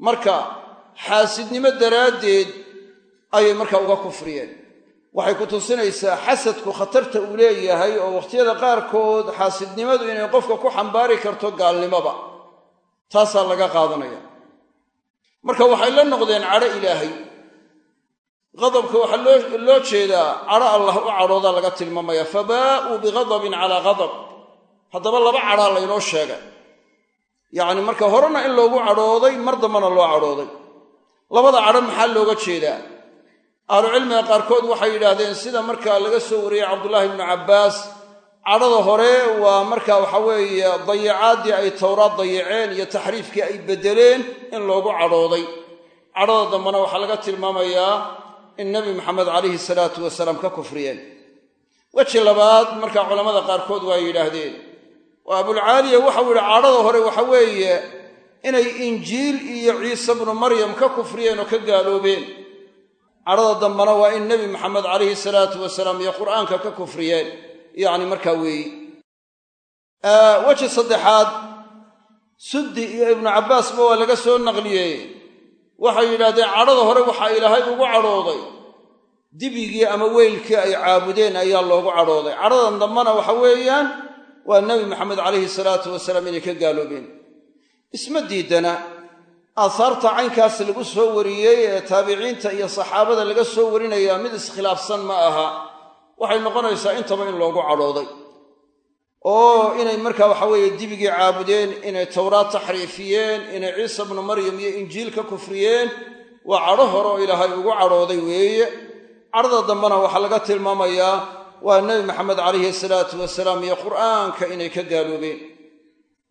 Speaker 1: marka xaasidnimo daraaddeed ayay markaa uga kufriyeen waxay ku tusinaysaa xasadku khatarta uu leeyahay oo wakhtiyada qaarkood xaasidnimadu inay qofka ku xambaari karto gaalnimoba taasaa laga qaadanaya. Marka waxay la noqdeen cadho ilaahay. Qadabka waxaa loo jeedaa cadho allah u cadhooda laga tilmaamaya. Fabaa'uu bighadabin calaa ghadab haddaba laba cadhaa laynoo sheegay. Yacni marka horena in loogu cadhooday mar dambana loo cadhooday. Labada cadho maxaa looga jeedaa ahlucilmiga qaarkood waxay yidhaahdeen sida markaa laga soo wariyey cabdullaahi ibnu cabbaas cadhada hore waa marka waxa weeye dayacaaddii ay towraad dayaceen iyo taxriifkii ay beddeleen in loogu cadhooday. Cadhada dambena waxaa laga tilmaamayaa in nebi maxamed calayhi salaatu wasalaam ka kufriyeen. Weji labaad markaa culammada qaarkood waa yidhaahdeen oo abulcaaliya waxau yidhi cadhada hore waxa weeye inay injiil iyo ciise bnu maryam ka kufriyeen oo ka gaaloobeen cadhada dambena waa in nebi maxamed calayhi salaatu wasalaam iyo qur'aanka ka kufriyeen yacni markaa weeyi weji saddexaad suddi iyo ibnu cabbaasba waa laga soo naqliyey. Waxay yidhahdeen cadhada hore waxaa ilaahay ugu cadhooday. Dibigii ama weylkii ay caabudeen ayaa loogu cadhooday. Cadhadan dambena waxa weeyaan waa nebi maxamed calayhi salaatu wasalaam inay ka gaaloobeen. Isma diidana aahaarta caynkaas lagu soo wariyey ee taabiciinta iyo saxaabada laga soo warinayaa mid iskhilaafsan ma aha waxay noqonaysaa intaba in loogu cadhooday. Oo inay markaa waxa weeye dibigii caabudeen inay towraad taxriifiyeen inay ciisa bnu maryam iyo injiil ka kufriyeen waa cadho hore oo ilaahay ugu cadhooday weeye. Cadhada dambena waxaa laga tilmaamayaa waa nebi maxamed calayhi salaatu wasalaam iyo qur'aanka inay ka gaaloobeen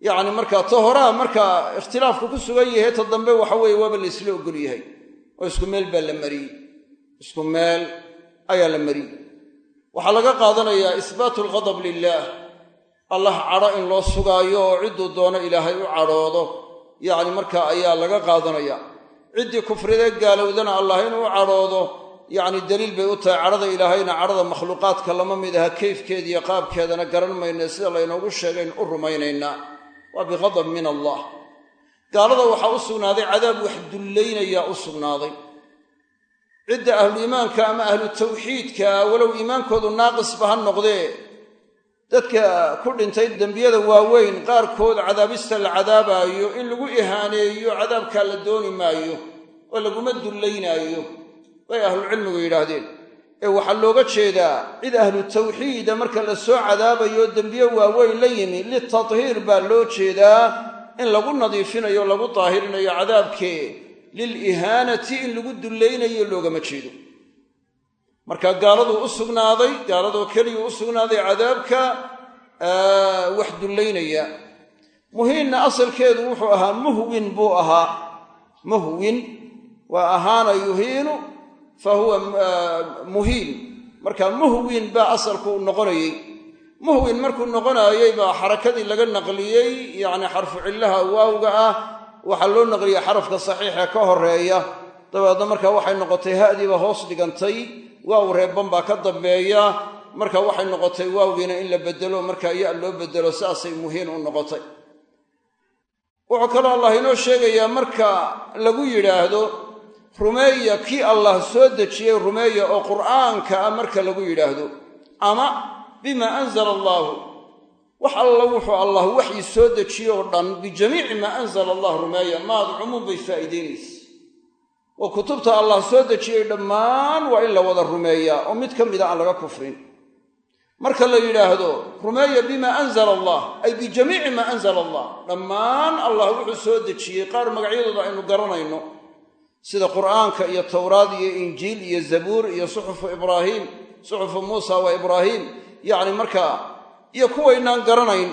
Speaker 1: yacni markaa ta horaa markaa ikhtilaafku ku sugan yahay ta dambe waxa weeye waaba la ysla ogol yahay. Oo isku meel baa la mariyey. Isku meel ayaa la mariyey. Waxaa laga qaadanayaa isbaatu alghadab lilaah allah cadho in loo sugaayo oo cidduu doono ilaahay u cadhoodo. Yacni markaa ayaa laga qaadanaya. Ciddii kufridee gaalowdana allah inuu cadhoodo. Yacni daliil bay u tahay cadhada ilaahayna cadhada makhluuqaadka lama mid aha kayfkeeda iyo qaabkeedana garan mayna sida laynoogu sheegayn u rumaynaynaa waa biqadab min allah. Gaalada waxaa u sugnaaday cadaab wax dullaynayaa u sugnaaday. Cidda ahluiimaanka ama ahlu tawxiidka walow iimaankoodu naaqisba ha noqdee. Dadka ku dhintay dembiyada waaweyn qaarkood cadaabista la cadaabaayo in lagu ihaaneeyo cadaabkaa la dooni maayo oo laguma dullaynaayo bay ahlucilmigu yidhaahdeen ee waxaa looga jeedaa cid ahlu tawxiida marka la soo cadaabayo dembiye waaweyn la yimi litadhiir baa loo jeedaa in lagu nadiifinayo lagu daahirinayo cadaabkee lilihaanati in lagu dullaynayo loogama jeedo. Marka gaaladuu u sugnaaday gaaladoo keliyuu u sugnaaday cadaabka wax dullaynaya muhiinna asalkeedu wuxuu ahaa muhwin buu ahaa. Muhwin waa ahaana yuhiinu fa huwa muhiin marka muhwin baa asalku noqonayey. Muhwin markuu noqonaayey baa xarakadii laga naqliyey yacni xarfu cillaha waawga ah. Waxaa loo naqliyey xarafka saxiixa ka horreeya dabeedna marka waxay noqotay hadiiba hoos dhigantay waaw reebban baa ka dambeeya. Marka waxay noqotay waawgiina in la bedelo marka ya loo bedelo saasay muhiin u noqotay. Wuxuu kaloo allah inoo sheegayaa marka lagu yidhaahdo rumeeya kii allah soo dejiyey rumeeya oo qur'aanka ah marka lagu yidhaahdo ama bima anzala allaahu wax alla wuxuu allah waxyi soo dejiye oo dhan bijamiici maa anzala allah rumeeya maad cumuum bay faa'iidaynaysa oo kutubta allah soo dejiyey dhammaan waa in la wada rumeeyaa oo mid ka mida aan laga kufrin. Marka la yidhaahdo rumeeya bima anzala allah ay bijamiici maa anzala allah dhammaan allah wuxuu soo dejiyey qaar magacyadooda aynu garanayno sida qur'aanka iyo towraad iyo injiil iyo zabuur iyo suxufu ibraahim suxufu muusa wa ibraahim yacni markaa iyo kuwaynaan garanayn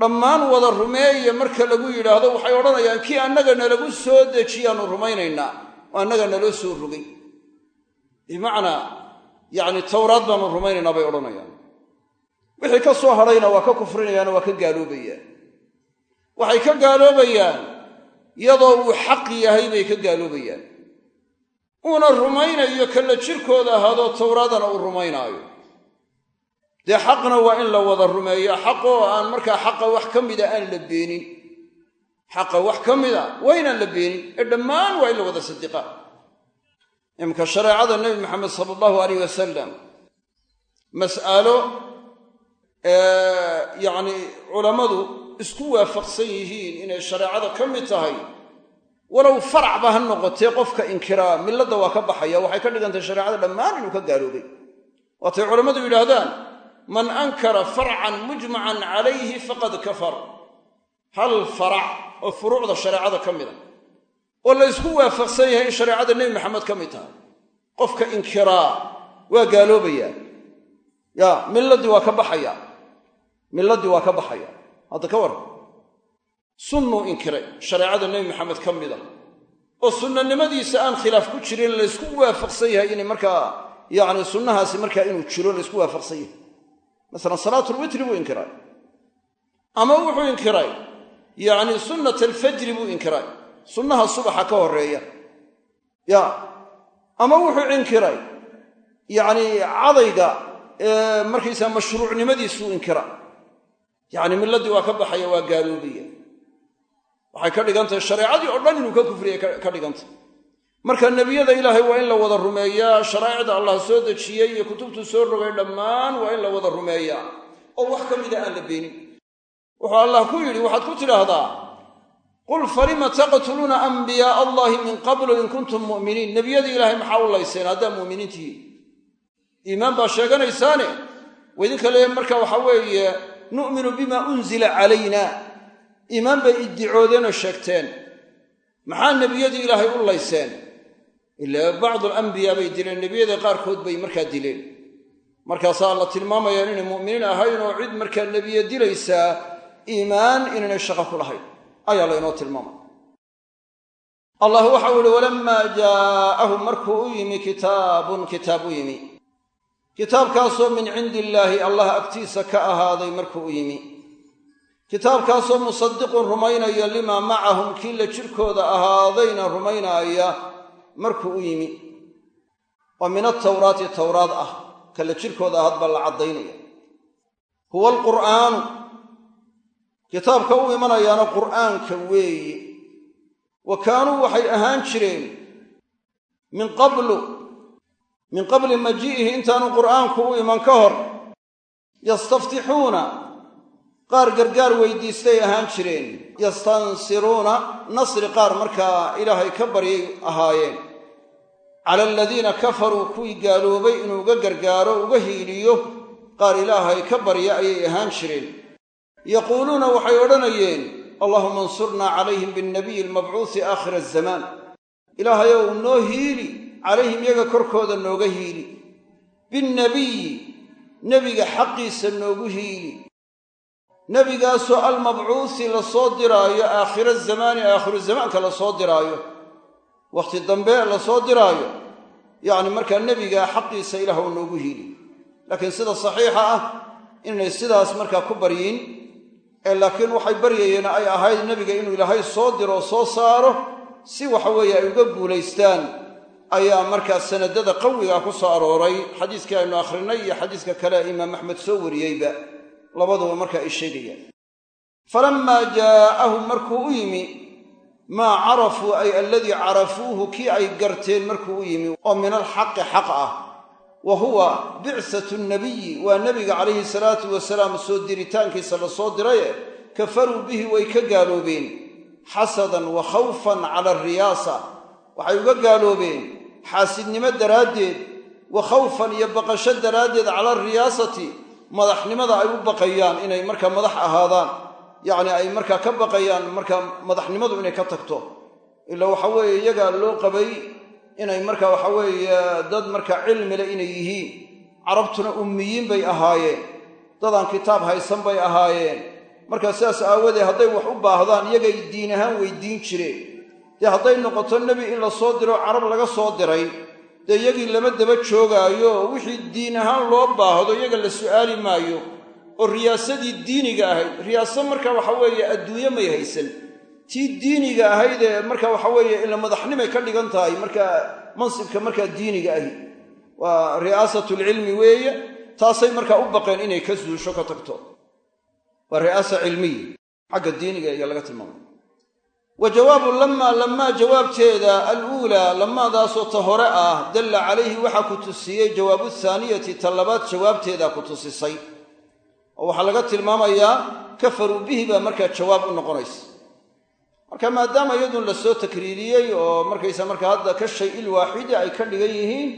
Speaker 1: dhammaan wada rumeeya marka lagu yidhaahdo waxay odhanayaan kii annaga nalagu soo dejiyaannu rumaynaynaa oo annaga naloo soo rogay. Bimacnaa yacni towraad baannu rumaynaynaa bay odhanayaan. Wixii ka soo hadhayna waa ka kufrinayaano waa ka gaaloobayaan. Waxay ka gaaloobayaan iyadoo uu xaq yahay bay ka gaaloobayaan. Uuna rumaynayo kalla jirkooda ahaadoo towraadana uu rumaynaayo. Dee xaqna waa in la wada rumeeyo xaqoo aan markaa xaqa wax ka mida aan la beenin. Xaqa wax ka mida waa inaan la beenin ee dhammaan waa in la wada sadiqaa iminka shareecada nebi maxamed sala allahu aleyh wasalam mas'alo yacni culammadu isku waafaqsan yihiin inay shareecada ka mid tahay. Walow faracba ha noqotee qofka inkiraa milladda waa ka baxaya waxay ka dhigantahay shareecada dhammaan inuu ka gaaloobay waatay culammadu yidhaahdaan man ankara farcan mujmacan calayhi faqad kafar. Hal farac oo furuucda shareecada ka mida oo la ysku waafaqsan yahay in shareecada nebi maxamed ka mid tahay. Qofka inkiraa waa gaaloobayaa ya milladdii waa ka baxaya. Milladdii waa ka baxaya hadda ka warran. Sunnuu inkiray shareecada nebi maxamed ka mida oo sunnanimadiisa aan khilaaf ku jirin laysku waafaqsan yahay inay markaa yacni sunnahaasi markaa inuu jiro laysku waafaqsan yahay. Masalan salaatulwitri buu inkiray. Ama wuxuu inkiray yacni sunnat alfajri buu inkiray. Sunnaha subaxa ka horreeya. Ya. Ama wuxuu inkiray yacni cadayga markaysaa mashruucnimadiisuu inkira yacni milladdii waa ka baxaya waa gaaloobaya. Waxay ka dhigan tahay shareecadii oo dhan inuu ka kufriyay ka dhigantah marka nebiyada ilaahay waa in la wada rumeeyaa sharaa'icda allah soo dejiyey iyo kutubtuu soo rogay dhammaan waa in la wada rumeeyaa. Oo wax ka mida aan la beenin. Wuxuu allah ku yidhi waxaad ku tidhaahdaa qul falima taqtuluuna anbiyaaa allahi min qablu in kuntum mu'miniin? Nebiyadii ilaahay maxaa u layseen? Haddaa mu'miniintihiin iimaan baa sheeganaysaane waidinka le marka waxa weeye nu'minu bima unzila calayna. Iimaan bay iddicoodeenoo sheegteen. Maxaa nebiyadii ilaahay u layseen? Ilaa bacdu alambiyaa bay dileen nebiyada qaarkood bay markaa dileen. Markaasaa la tilmaamayaa inay mu'miniin ahayn oo cid markaa nebiye dilaysaa iimaan inaynay shaqo ku lahayn. Ayaa laynoo tilmaamay. Allah waxau ihi walammaa jaa'ahum markuu u yimi kitaabun kitaab u yimi kitaabkaasoo min cindi illaahi allah agtiisa ka ahaaday markuu u yimi. Kitaabkaasoo musadiqun rumaynaya limaa macahum kii la jirkooda ahaadayna rumaynaaya markuu u yimi. Oo min atawraati towraad ah ka la jirkooda ahaad baa la caddaynaya. Huwa alqur'aanu kitaabka u imanayaana qur'aanka weeye wa kaanuu waxay ahaan jireen min qablu min qabli maji'ihi intaanu qur'aanku u iman ka hor yastaftixuuna qaar gargaar weydiistay ahaan jireen yastansiruuna nasri qaar markaa ilaahay ka baryay ahaayeen. Cala aladiina kafaruu kuwii gaaloobay inuu uga gargaaro uga hiiliyo qaar ilaahay ka barya ayay ahaan jireen. Yaquuluuna waxay odhanayeen allahuma ansurnaa calayhim binnabiyi almabcuusi aakhira azamaan ilaahayow noo hiili calayhim yaga korkooda nooga hiili. Binnabiyi nebiga xaqiisa noogu hiili. Nebigaasoo almabcuusi la soo diraayo aakhira zamaani aakhiru zamaanka la soo diraayo. Wakhti dambe la soo diraayo. Yacni markaa nebigaa xaqiisa ilaahw noogu hiili. Laakiin sida saxiixa ah inaynay sidaas markaa ku baryin ee laakiin waxay baryayeen ay ahayd nebiga inuu ilaahay soo diro oo soo saaro si waxa weeye ay uga guulaystaan ayaa markaa sanadada qawigaa ku soo arooray. Xadiiskii aynu akhrinay iyo xadiiska kale imaam axmed soo wariyeyba labaduba markaa ay sheegayaan. Falammaa jaa'ahum markuu u yimi maa carafuu ay alladii carafuuhu kii ay garteen markuu u yimi oo min alxaqi xaq ah wa huwa bicsatu nabiyi waa nebiga calayhi salaatu wasalaam soo diritaankiisa la soo diraye kafaruu bihi way ka gaaloobeen xasadan wa khawfan cala alriyaasa waxay uga gaaloobeen xaasidnimo daraaddeed wa khawfan iyo baqasho daraaddeed cala alriyaasati madaxnimada ay u baqayaan inay markaa madax ahaadaan. Yacni ay markaa ka baqayaan markaa madaxnimadu inay ka tagto. Ila waxa weeye iyaga loo qabay inay marka waxa weeye dad markaa cilmile inay yihiin. Carabtuna ummiyiin bay ahaayeen. Dadaan kitaab haysan bay ahaayeen. Markaa sidaas aawadeed hadday wax u baahdaan iyagay diin ahaan weydiin jireen dee hadday noqoto nebi in la soo diro carab laga soo diray dee iyagii lama daba joogaayo wixii diin ahaan loo baahdo iyaga la su'aali maayo oo riyaasadii diiniga ahayd. Riyaasa marka waxa weeye adduunye may haysan. Tii diiniga ahayd ee marka waxa weeye ila madaxnimay ka dhigan tahay markaa mansibka markaa diiniga ahi. Waa ri'aasatulcilmi weeye taasay markaa u baqeen inay ka suusho ka tagto. Waa ri'aasa cilmiya xagga diiniga iyo laga tilmaamay wa jawaabu lammaa lammaa jawaabteeda aluulaa lammaadaasoo ta hore ah dalla calayhi waxaa ku tusiyey jawaabu thaaniyati ta labaad jawaabteedaa ku tusisay. Oo waxaa laga tilmaamayaa kafaruu bihi baa markaa jawaab u noqonaysa. Marka maadaama iyadun la soo takriiriyey oo markaysa marka hadda ka shay il waaxidi ay ka dhigan yihiin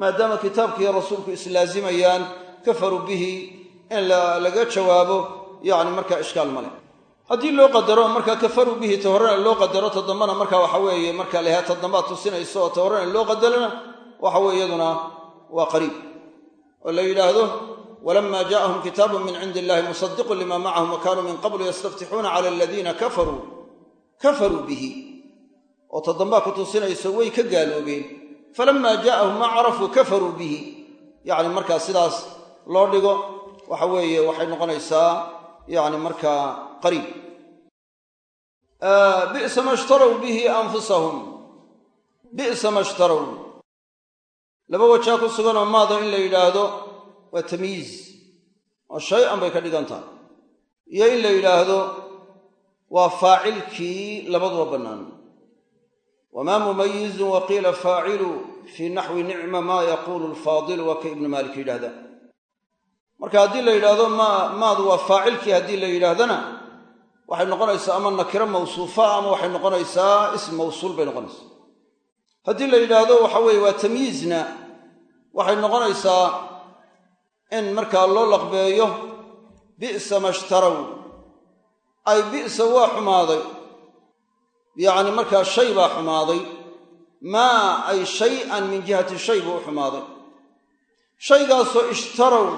Speaker 1: maadaama kitaabkiiyo rasuulku islaazimayaan kafaruu bihi in laga jawaabo yacni markaa ishkaal ma leh haddii loo qadaro markaa kafaruu bihi ta horena loo qadaro ta marka waxa weeye marka lahaa ta tusinayso oo ta horena loo qadarana waxa weye iyaduna waa qariib. Oo la yidhaahdo walama jaءahum kitaabu min cindi illahi musadiqun lima macahum wa kanuu min qablu yastaftixuuna cala aladiina kafaruu. Kafaruu bihi. Oo ta dambaa ku tusinayso way ka gaaloobeen. Falama jaءahum maa carafuu kafaruu bihi. Yacni markaa sidaas loo dhigo waxa weeye waxay noqonaysaa yani markaa qariib bi'sa ma ishtarow bihi anfusahum bi'sa ma ishtarow laba wajaa ku suganoo maada in la yidhaahdo waa tamyiiz oo shay-an bay ka dhigan tahay iyo in la yidhaahdo waa faacilkii labaduba bannaan wamaa mumayizun wa qiila faacilu fii naxwi nicma maa yaquulu alfaadilu waa ka ibnu maalik yidhahda marka haddii la yidhaahdo maadu waa faacilkii haddii la yidhaahdana waxay noqonaysaa ama nakiro mawsuufa ama waxay noqonaysaa ism mawsuul bay noqonaysaa. Haddii la yidhaahdo waxa weeye waa tamyiizna waxay noqonaysaa in markaa loo laqbeeyo bi'sa mashtarow ay bi'sa waa xumaaday. Yacni markaa shay baa xumaaday. Maa ay shay-an min jihati shay buu u xumaaday. Shaygaasoo ishtarow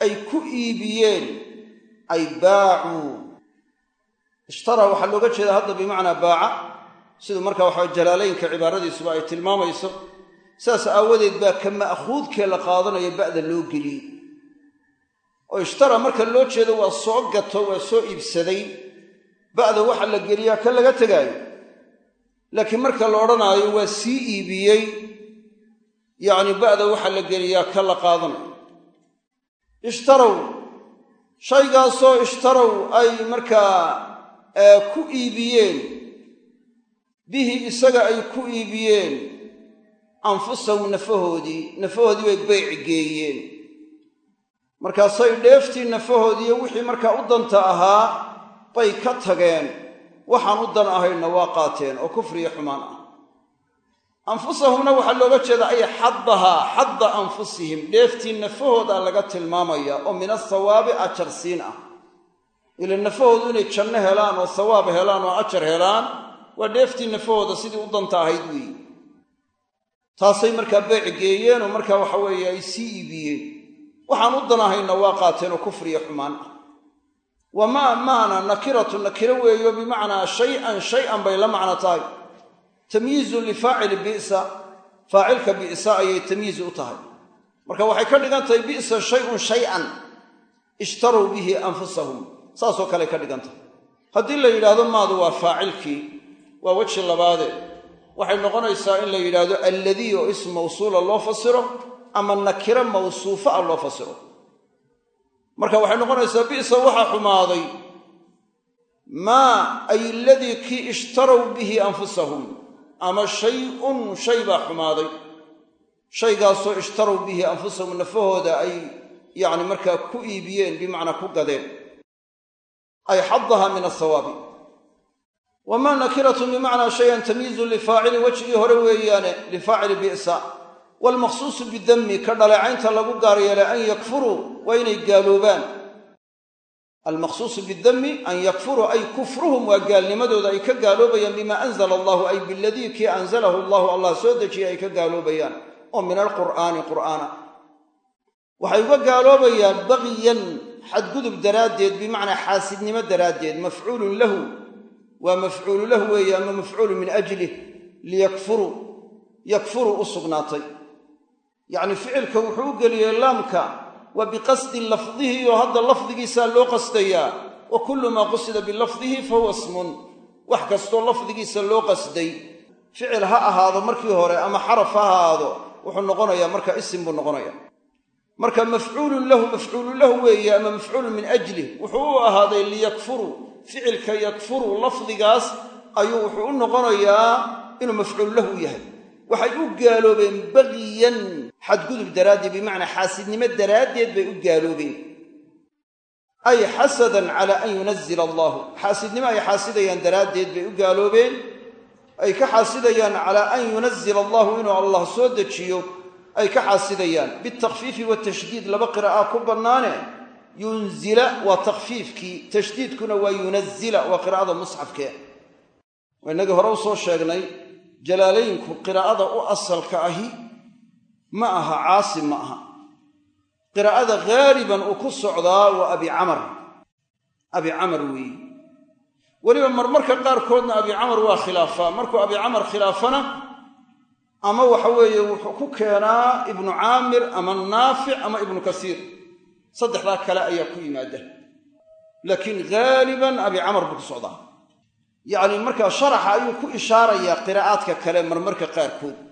Speaker 1: ay ku iibiyeen ay baacuu ishtara waxaa looga jeedaa hadda bimacnaa baaca siduu markaa waxaa jalaalaynka cibaaradiisuba ay tilmaamayso. Sidaas aawadeed baa ka ma'khuudkee la qaadanayo ba'da loo geliyey oo ishtara marka loo jeedo waa soo gato waa soo iibsaday. Ba'da waxa la geliyaa ka laga tegaayo. Laakiin marka la odhanaayo waa sii iibiyey. Yacni ba'da waxa la geliyaa ka la qaadanayo ishtarow shaygaasoo ishtarow ay markaa ku iibiyeen. Bihi isaga ay ku iibiyeen. Anfusahum nafahoodii. Nafahoodii bay beyci geeyeen. Markaasay dheeftii nafahoodiiyo wixii markaa u danta ahaa bay ka tageen. Waxaan u dan ahaynna waa qaateen oo kufriyo xumaan ah anfusahumna waxaa looga jeeda ay xaddahaa xadda anfusihim dheeftii nafahooda laga tilmaamaya oo min athawaabi ajarsiin ah. Ila nafahoodu inay janno helaan oo thawaab helaan oo ajar helaan waa dheeftii nafahooda sidii u danta ahayd weeye taasay markaa beeci geeyeen oo markaa waxa weeye ay sii iibiyeen. Waxaan u dan ahayna waa qaateen oo kufriyo xumaan ah. Wamaa maana nakiratu nakiro weeyo bimacnaa shay-an shay-an bay la macno tahay tamyiizun lifaacili bi'sa faacilka bi'sa ayay tamyiiz u tahay. Marka waxay ka dhigan tahay bi'sa shayun shay-an ishtarow bihi anfusahum. Saasoo kale ka dhigan tahay haddii la yidhaahdo maadu waa faacilkii waa weji labaade waxay noqonaysaa in la yidhaahdo alladii oo ism mawsuula loo fasiro ama nakiro mawsuufa ah loo fasiro. Marka waxay noqonaysaa bi'sa waxaa xumaaday maa ay aladii kii ishtarow bihi anfusahum ama shay-un shay baa xumaaday. Shaygaasoo ishtarow bihi anfusahum nafahooda ay yacni markaa ku iibiyeen bimacnaa ku gadeen. Ay xadaha min athawaabi wamaa nakiratun bimacnaa shayan tamyiizun lifaacili wejgii hore weeyaane lifaacili bi'sa. Waalmaqsuusu bidami ka dhaleecaynta lagu gaar yeelay an yakfuruu waa inay gaaloobaan almaqsuusu bidami an yakfuruu ay kufruhum waa gaalnimadooda ay ka gaaloobayaan bima anzala allahu ay biladii kii anzalahu allahu allah soo dejiyay ay ka gaaloobayaan. oo min alqur'aani qur'aana. Waxay uga gaaloobayaan bagyan xadgudub daraaddeed bimacnaa xaasidnimo daraaddeed mafcuulun lahu. Waa mafcuulu lahu weeye ama mafcuulu min ajlih liyakfuruu yakfuruu u sugnaatay. Yacni ficilka wuxuu u geliyey laamka waa biqasdi lafdihi oo hadda lafdigiisaa loo qastayaa wa kullu maa qusida bilafdihi fahuwa ismun. Wax kastoo lafdigiisa loo qasday ficil ha ahaado markii hore ama xaraf ha ahaado wuxuu noqonayaa marka isim buu noqonaya marka mafcuulun lahu mafcuulu lahu weeye ama mafcuulun min ajlih wuxuu u ahaaday liyakfuruu ficilka yakfuruu lafdigaas ayuu wuxuu u noqonayaa inuu mafcuul lahu yahay. Waxay u gaaloobeen bagiyan xadgudub daraaddeed bimacnaa xaasidnimo daraaddeed bay u gaaloobeen. Ay xasadan calaa an yunazila allahu. Xaasidnimo ay xaasidayaan daraaddeed bay u gaaloobeen. Ay ka xaasidayaan calaa an yunazila allahu inuu allah soo dejiyo ay ka xaasidayaan. Bitakfiifi watashdiid laba qiraa'a ku bannaane yunzila waa takfiifkii tashdiidkuna waa yunazila waa qiraa'ada musxafkee waa innagii hore u soo sheegnay jalaalaynku qiraa'ada u asalka ahi ma aha caasim ma aha. Qiraa'ada haaliban uu ku socdaa waa abi camar. Abi camar weeye weliba marmarka qaarkoodna abi camar waa khilaafaa markuu abi camar khilaafana ama waxa weeye wuxuu ku keenaa ibnu caamir ama naafic ama ibnu kasiir. Saddexdaa kale ayaa ku yimaada. Laakiin haaliban abi camar buu ku socdaa. Yacni markaa sharaxa ayuu ku ishaarayaa qiraa'aadka kale marmarka qaarkood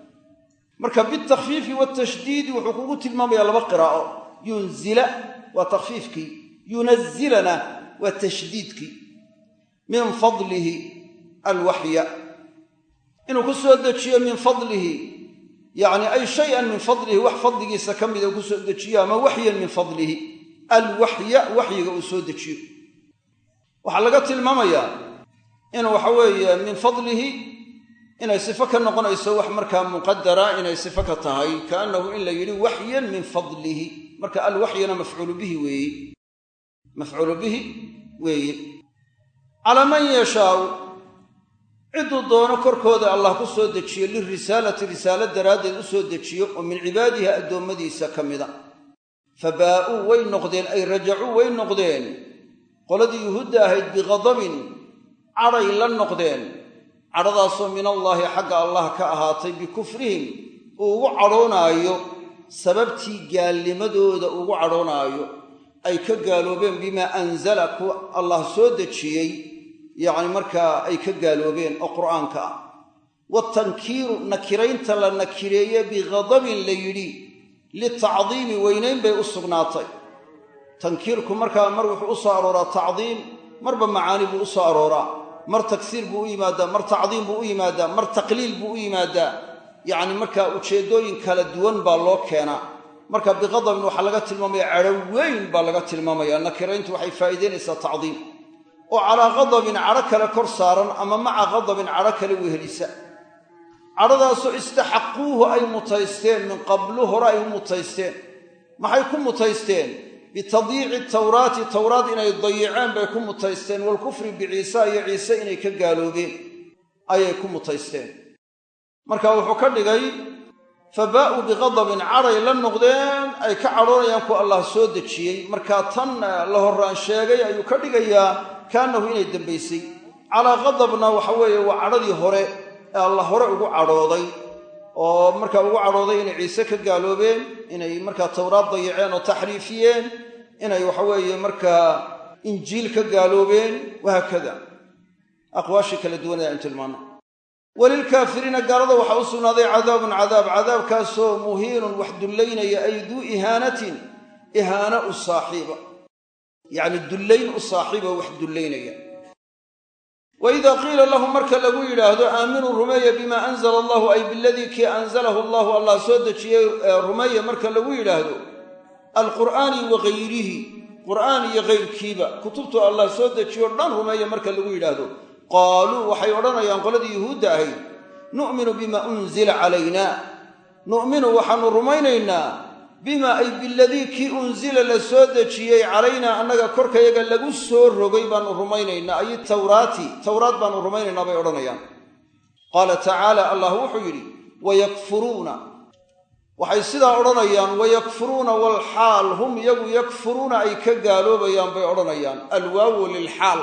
Speaker 1: marka bitakfiifi watashdiidi wuxuu kugu tilmaamayaa laba qiraa'o. Yunzila waa takfiifkii yunazilana waa tashdiidkii. Min fadlihi alwaxya inuu ku soo dejiyo min fadlihi yacni ay shayan min fadlihi wax fadligiisa ka mida ku soo dejiyo ama waxyan min fadlihi. Alwaxya waxyiga uu soo dejiyo. Waxaa laga tilmaamayaa inuu waxa weeye min fadlihi inay sifo ka noqonayso wax markaa muqadara inay sifo ka tahay kaannahu in la yidhi waxyan min fadlihi. Marka alwaxyana mafcuulu bihi weeye. Mafcuulu bihi weeye. Calaa man yashaau cidduu doono korkooda allah ku soo dejiyo lirisaalati risaalo daraaddeed u soo dejiyo oo min cibaadihi addoommadiisa ka mida. Fa baa'uu way noqdeen. Ay rajacuu way noqdeen. Qoladii yuhuudda ahayd bighadabin cadhay la noqdeen cadhadaasoo min allaahi xagga allah ka ahaatay bikufrihim uu ugu cadhoonaayo sababtii gaalnimadooda ugu cadhoonaayo ay ka gaaloobeen bimaa anzala ku allah soo dejiyey yacni markaa ay ka gaaloobeen oo qur'aanka ah. Waatankiiru nakiraynta la nakireeye bighadabin la yidhi litacdiimi weynayn bay u sugnaatay. Tankiirku markaa mar wuxuu u soo arooraa tacdiim marba macaani buu u soo arooraa mar tagsiir buu u yimaadaa mar tacdiim buu u yimaadaa mar taqliil buu u yimaadaa. Yacni markaa ujeeddooyin kala duwan baa loo keenaa marka biqadabin waxaa laga tilmaamaya cadho weyn baa laga tilmaamaya. Nakirayntu waxay faa'iidaynaysaa tacdiim. Oo calaa qadabin cadho kale kor saaran ama maca qadabin cadho kale wehelisa. Cadhadaasoo istaxaquuhu ay mutaysteen min qablu hore ay u mutaysteen. Maxay ku mutaysteen bitadyiici tawraati tawraad inay dayiceen bay ku mutaysteen. Waalkufri biciisa iyo ciise inay ka gaaloobeen ayay ku mutaysteen. Marka wuxuu ka dhigay fa baa'uu biqadabin cadhay la noqdeen ay ka cadhoonayaan ku allah soo dejiyey. Markaa tan la horraan sheegay ayuu ka dhigayaa kaannahu inay dembaysay calaa qadabna waxa weeye waa cadhadii hore ee alla hore ugu cadhooday oo markaa ugu cadhooday inay ciise ka gaaloobeen inay markaa tawraad dayaceen oo taxriifiyeen inay waxaweeye markaa injiil ka gaaloobeen wahaakada aqwaashii kala duwanada aynu tilmaano. Walilkaafiriina gaalada waxaa u sugnaaday cadaabun cadaab cadaabkaasoo muhiinun wax dullaynaya ay duu ihaanatin ihaano u saaxiiba. Yacni dullayn u saaxiiba wax dullaynaya wa idaa qiila lahum marka lagu yidhaahdo aaminuu rumeeya bimaa anzala allahu ay biladii kii anzalahu allahu allah soo dejiyey rumeeya marka lagu yidhaahdo alqur'aani wa gayrihi qur'aan iyo kayrkiiba kutubtu allah soo dejiyo dhan rumeeya marka lagu yidhaahdo qaaluu waxay odhanayaan qoladii yuhuudda ahayd nu'minu bima unzila calayna nu'minu waxaannu rumaynaynaa bimaa ay biladii kii unsila la soo dejiyey calaynaa annaga korkayaga lagu soo rogay baannu rumaynaynaa ay tawraati towraad baannu rumaynaynaa bay odhanayaan. Qaala tacaala allah wuxuu yidhi wayakfuruuna. Waxay sidaa odhanayaan wayakfuruuna walxaal hum iyagu yakfuruuna ay ka gaaloobayaan bay odhanayaan. Alwaawu lilxaal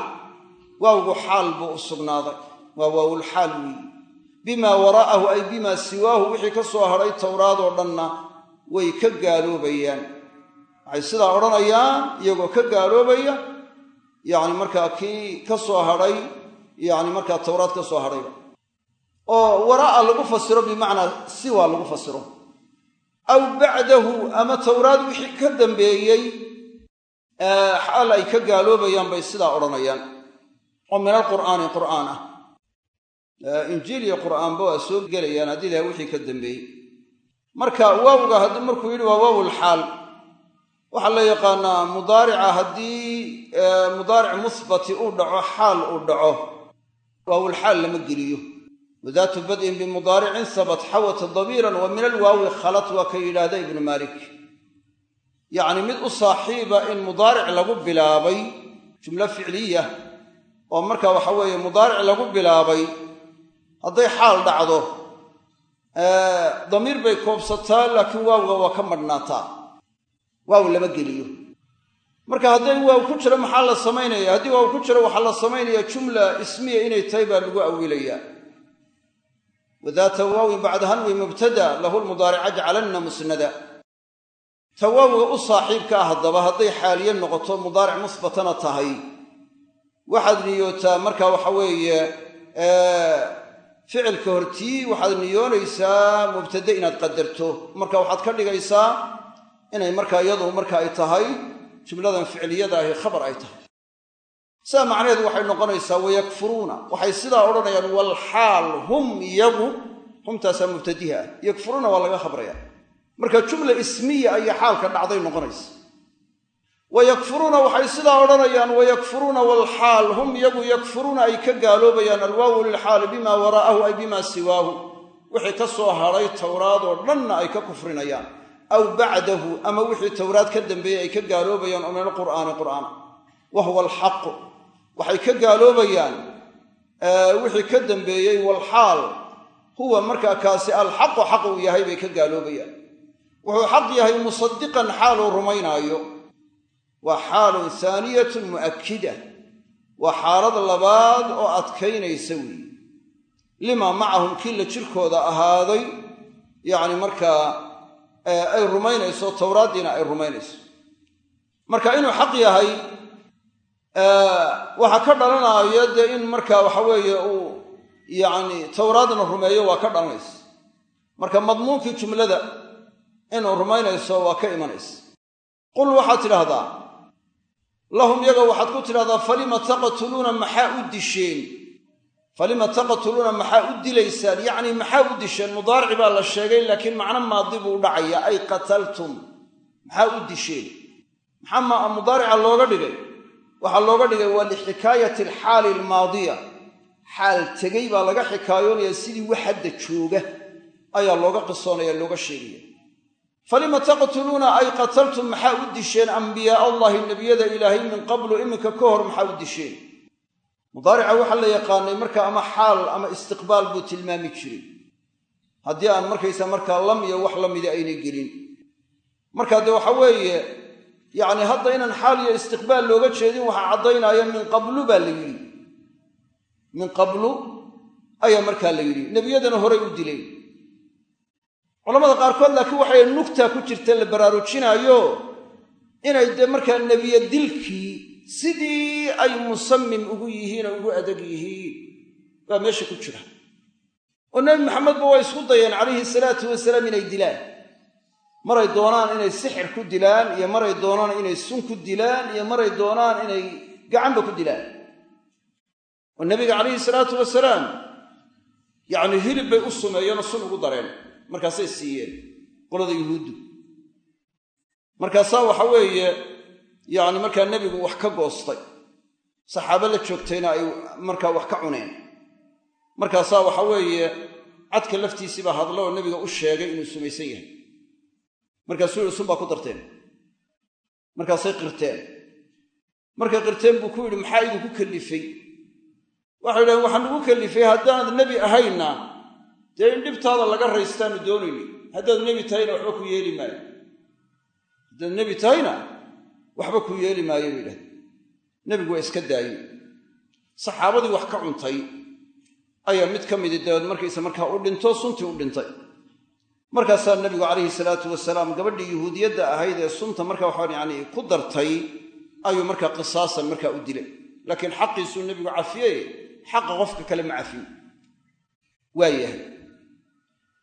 Speaker 1: waawgu xaal buu u sugnaaday. Waa waawulxaal weeye bimaa waraa'ahu ay bimaa siwaahu wixii ka soo hadhay towraadoo dhanna way ka gaaloobayaan waxay sidaa odhanayaan iyagoo ka gaaloobaya. Yacni markaa kii ka soo hadhay yacni markaa towraad ka soo hadhayba oo waraa'a lagu fasiro bimacnaa siwaa lagu fasiro. Aw bacdahu ama towraad wixii ka dambeeyey xaal ay ka gaaloobayaan bay sidaa odhanayaan. Oo min alqur'aani qur'aan ah. Injiil iyo qur'aanba waa soo gelayaan haddii ilahay wixii ka dambeeyey marka waawga haddii markuu yidhi waa waawulxaal waxaa la yaqaanaa mudaarica haddii mudaaric musbati uu dhaco xaal uu dhaco waawulxaal lama geliyo. Wadaatu bad'in bimudaaricin sabat xawata damiiran wa min alwaawi khalat waa ka yidhaahda ibnu maalik. Yacni mid u saaxiiba in mudaaric lagu bilaabay jumlo ficliya oo marka waxa weeye mudaaric lagu bilaabay hadday xaal dhacdo damiir bay koobsataa laakiin waawga waa ka madhnaataa. Waaw lama geliyo. Marka hadday waaw ku jiro maxaa la samaynaya haddii waaw ku jiro waxaa la samaynaya jumla ismiya inay tahay baa lagu awilayaa wadaata waawin bacda hanwi mubtada lahu lmudaarica jcalanna musnada. Ta waawga u saaxiibka ah haddaba hadday xaaliye noqoto mudaaric musbatana tahay. Waxaad niyootaa marka waxa weeye ficilka hortii waxaad niyoonaysaa mubtade inaad qadarto. Marka waxaad ka dhigaysaa inay markaa iyadu marka ay tahay jumladan ficliyada ahi khabar ay tahay. Sidaa macnaheedu waxay noqonaysaa wayakfuruuna. Waxay sidaa odhanayaan walxaal hum iyagu humtaasaa mubtadiha. Ah yakfuruuna waa laga khabraya marka jumla ismiya ayaa xaalka dhacday noqonaysa wayakfuruuna waxay sidaa odhanayaan wayakfuruuna walxaal hum iyagu yakfuruuna ay ka gaaloobayaan alwaawu lilxaali bimaa waraa'ahu ay bimaa siwaahu. Wixii ka soo hadhay towraad oo dhanna ay ka kufrinayaan. Aw bacdahu ama wixii towraad ka dambeeyey ay ka gaaloobayaan oo min alqur'aani qur'aan wa alxaqu. Waxay ka gaaloobayaan wixii ka dambeeyey walxaal huwa markaa kaasi alxaqu xaq uu yahay bay ka gaaloobayaan. Wuxuu xaq yahay musadiqan xaaluu rumaynaayo waa xaalun haaniyatun mu'akida waa xaalad labaad oo adkaynaysa weeye lima macahum kii la jirkooda ahaaday yacni markaa ay rumaynayso towraaddiina ay rumaynayso. Marka inuu xaq yahay waxaa ka dhalanaya dee in marka waxa weeye uu yacni towraadna rumeeyo waa ka dhalanaysa. Marka madmuunkii jumlada inuu rumaynayso waa ka imanaysa. Qul waxaad tidhaahdaa lahum yaga waxaad ku tidhahdaa falima taqtuluuna maxaa u disheen? Falima taqtuluuna maxaa u dilaysaan? Yacni maxaa u disheen? Mudaarici baa la sheegay laakiin macno maadi buu dhacaya. Ay qataltum maxaa u disheen? Maxaa mudaarica looga dhigay. Waxaa looga dhigay waa lixikaayati alxaali almaadiya. Xaal tegey baa laga xikaayoonaya sidii wax hadda jooga. Ayaa looga qisoonaya looga sheegaya falima taqtuluuna ay qataltum? Maxaa u disheen ambiyaa allahi nebiyada ilaahay min qablu? Iminka ka hor maxaa u disheen? Mudaarica waxaa la yaqaanay marka ama xaal ama istiqbaal buu tilmaami jiray. Haddii aan markaysa markaa lam iyo wax la mida aynay gelin. Marka dee waxa weeye yacni hadda inaan xaal iyo istiqbaal looga jeedin waxaa caddaynaya min qablu baa la yidhi. Min qablu ayaa markaa la yidhi. Nebiyadana horay u dileen culamada qaarkood laakiin waxay nugtaa ku jirta la baraarujinaayo inay dee markaa nebiye dilkii sidii ay musamim ugu yihiin oo ugu adag yihiin baa meesha ku jira. Oo nebi maxamedba waa isku dayeen calayhi salaatu wasalaam inay dilaan. Maray doonaan inay sixir ku dilaan iyo maray doonaan inay sun ku dilaan iyo maray doonaan inay gacanba ku dilaan. Oo nebiga calayhi salaatu wasalaam yacni hilib bay u sumeeyeenoo sun ugu dareen markaasay siiyeen qolada yuhuuddu. Markaasaa waxa weeye yacni markaa nebigu wax ka goostay. Saxaabo la joogtayna ay markaa wax ka cuneen. Markaasaa waxa weeye cadka laftiisiibaa hadlo oo nebiga u sheegay inuu sumaysan yahay. Markaasuu sun baa ku darteen. Markaasay qirteen. Markay qirteen buu ku yidhi maxaa idinku kellifay waxay yidhahdeen waxaa nagu kellifay haddaanad nebi ahaynna dee in dhibtaada laga raystaanu doonayni. Haddaad nebi tahayna waxba ku yeeli maayo. Haddaad nebi tahayna waxba ku yeeli maayo bay idhahdeen nebigu waa iska daayey saxaabadii wax ka cuntay ayaa mid ka midi dabeed markaysa markaa u dhinto suntii u dhintay. Markaasaa nebigu calayhi salaatu wasalaam gabadhii yuhuudiyadda ahayd ee sunta marka waxaan yacni ku dartay ayuu markaa qisaasan markaa u dilay. Laakiin xaqiisuu nebigu cafiyey xaqa qofka kale ma cafin. Waa yahay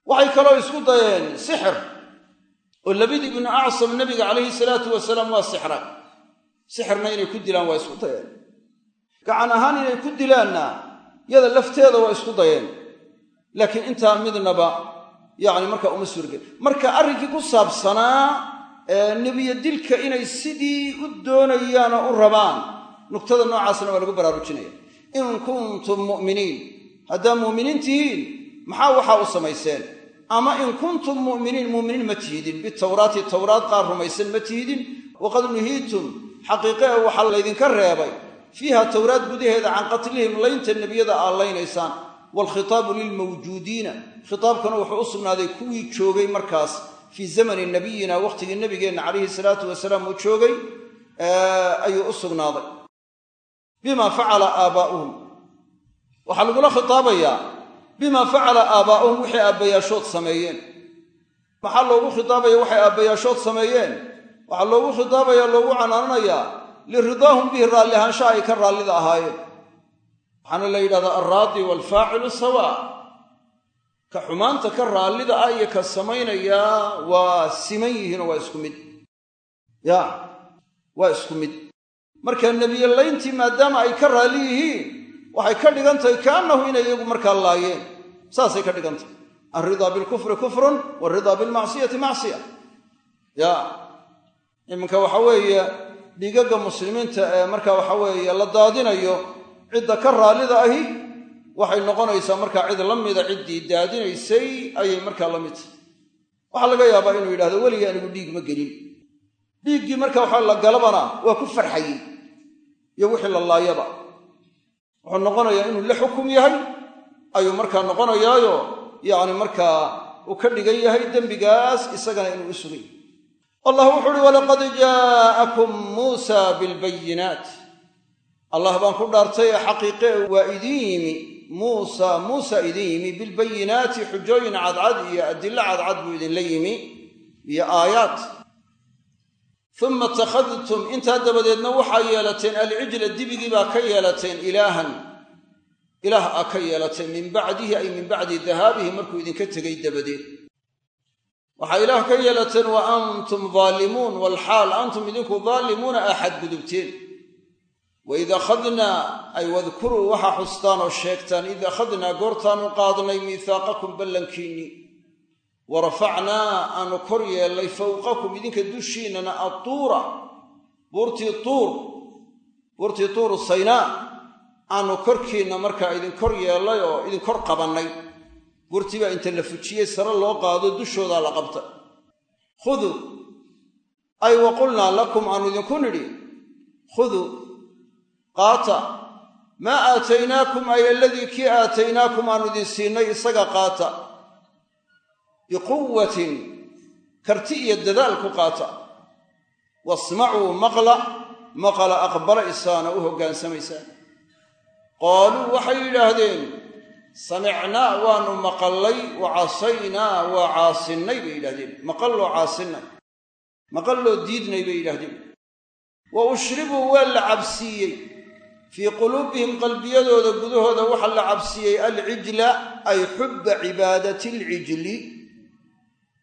Speaker 1: waxay kaloo isku dayeen sixir. Oo labid ibnu acsam nebiga calayhi salaatu wasalaam waa sixra. Sixirna inay ku dilaan waa isku dayeen. Gacan ahaan inay ku dilaanna yada lafteeda waa isku dayeen. Laakiin intaa midnaba yacni markaa uma suurgel marka arrinkii ku saabsanaa nebiyo dilka inay sidii u doonayaan oo u rabaan nugtada noocaasna waa lagu baraarujinaya. In kuntum mu'miniin. Haddaa mu'miniin tihiin maxaa waxaa u samayseen ama in kuntum mu'miniin mu'miniin ma tihidin. Bitawraati tawraad qaar rumaysan ma tihidin. Waqad nuhiitum xaqiiqe e waxaa laydinka reebay. Fiiha towraad gudaheeda can qatlihim laynta nebiyada aad laynaysaan waalkhitaabu lilmawjuudiina khitaabkana wuxuu u sugnaaday kuwii joogay markaas. Fii zamani nabiyina wakhtigii nabigeenna calayhi salaatu wasalaam uu joogay ayuu u sugnaaday. Bima facala aabaa'uhum waxaa lagula khitaabayaa bima facala aabaa'uhum waxay aabbayaashood sameeyeen. Maxaa loogu khitaabaya waxay aabbayaashood sameeyeen? Waxaa loogu khitaabaya loogu canaananayaa liridaahum bihi raalli ahaanshaha ay ka raallida ahaayeen. Waxaana la yidhahdaa alraadi waalfaacilu sawaa ka xumaanta ka raallida ah iyo ka samaynayaa waa siman yihiinoo waa isku mid. Ya waa isku mid. Marka nebiyolayntii maadaama ay ka raalli yihiin waxay ka dhigan tahay kaannahu inay iyagu markaa laayeen saasay ka dhigan tahay alridaa bilkufri kufrun waalridaa bilmacsiyati macsiya ya iminka waxa weeye dhiigagga muslimiinta ee marka waxa weeye la daadinayo cidda ka raallida ahi waxay noqonaysaa markaa cid la mida ciddii daadinaysay ayay markaa la mid tahay. Waxaa laga yaabaa inuu yidhahdo weligii anigu dhiig ma gelin. Dhiiggii marka waxa la galabana waa ku farxayey iyo wixii la laayaba. Wuxuu noqonayaa inuu la xukum yahay ayuu markaa noqonayaayo yacni markaa uu ka dhigan yahay dembigaas isagana inuu u sugay allah wuxu uhi walaqad jaa'akum muusa bilbayinaat. Allah baan ku dhaartay xaqiiqe waa idiin yimi muusa muusa idin yimi bilbayinaati xujooyin cadcad iyo adillo cadcad buu idinla yimi iyo aayaat uma ittakhadtum intaa dabadeedna waxaa yeelateen alcijla dibigii baa ka yeelateen ilaahan ilaah aa ka yeelateen min bacdihi ay min bacdi dahaabihi markuu idinka tegay dabadeed. Waxaa ilaah ka yeelateen wa antum daalimuun walxaal antum idinku daalimuuna aa xadgudubteen. Waid akhadnaa ay wadkuruu waxaa xustaan oo sheegtaan id akhadnaa goortaanu qaadnay miihaaqakum ballankiinnii wa rafacnaa aanu kor yeellay fowqakum idinka dushiinnana adtuura buurtii tuur buurtii tuuru saynaa aanu korkiinna markaa idinkor yeellay oo idinkor qabannay. Buurtii baa inta la fujiyey sare loo qaado dushoodaa la qabtay khuduu. Ay wa qulnaa lakum aanu idinku nidhi. Khuduu. Qaata. Maa aataynaakum ay aladii kii aataynaakum aanu idin siinay isaga qaata. Biquwatin karti iyo dadaal ku qaata. Wasmacuu maqla. Maqala aqbala isaana u hoggaansamaysaa qaaluu waxay yidhaahdeen samicnaa waanu maqallay wa casaynaa waa caasinnay bay yidhahdeen maqalloo caasinnay. Maqalloo diidnay bay yidhahdeen wa ushribuu waa la cabsiiyey. Fii quluubihim qalbiyadooda gudahooda waxaa la cabsiiyey alcijla ay xubba cibaadati alcijli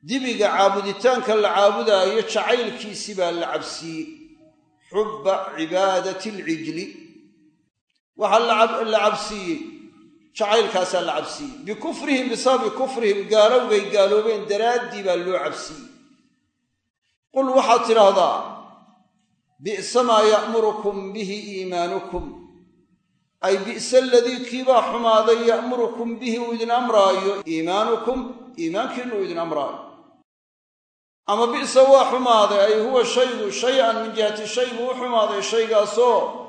Speaker 1: dibiga caabuditaanka la caabudaayo jacaylkiisi baa la cabsiiyey. Xubba cibaadati alcijli waxaa la cabsiiyey. Jacaylkaasaa la cabsiiyey. Bikufrihim bisababi kufrihim gaalowgay gaaloobeen daraaddii baa loo cabsiiyey. Qul waxaad tidhaahdaa bi'sa maa ya'murukum bihi iimaanukum. Ay bi'sa aladii kiibaa xumaaday ya'murukum bihi uu idin amraayo. Iimaanukum iimaankiinu uu idin amraayo. Ama bi'sa waa xumaaday ay huwa shaygu shay-an min jihati shay buu u xumaaday shaygaasoo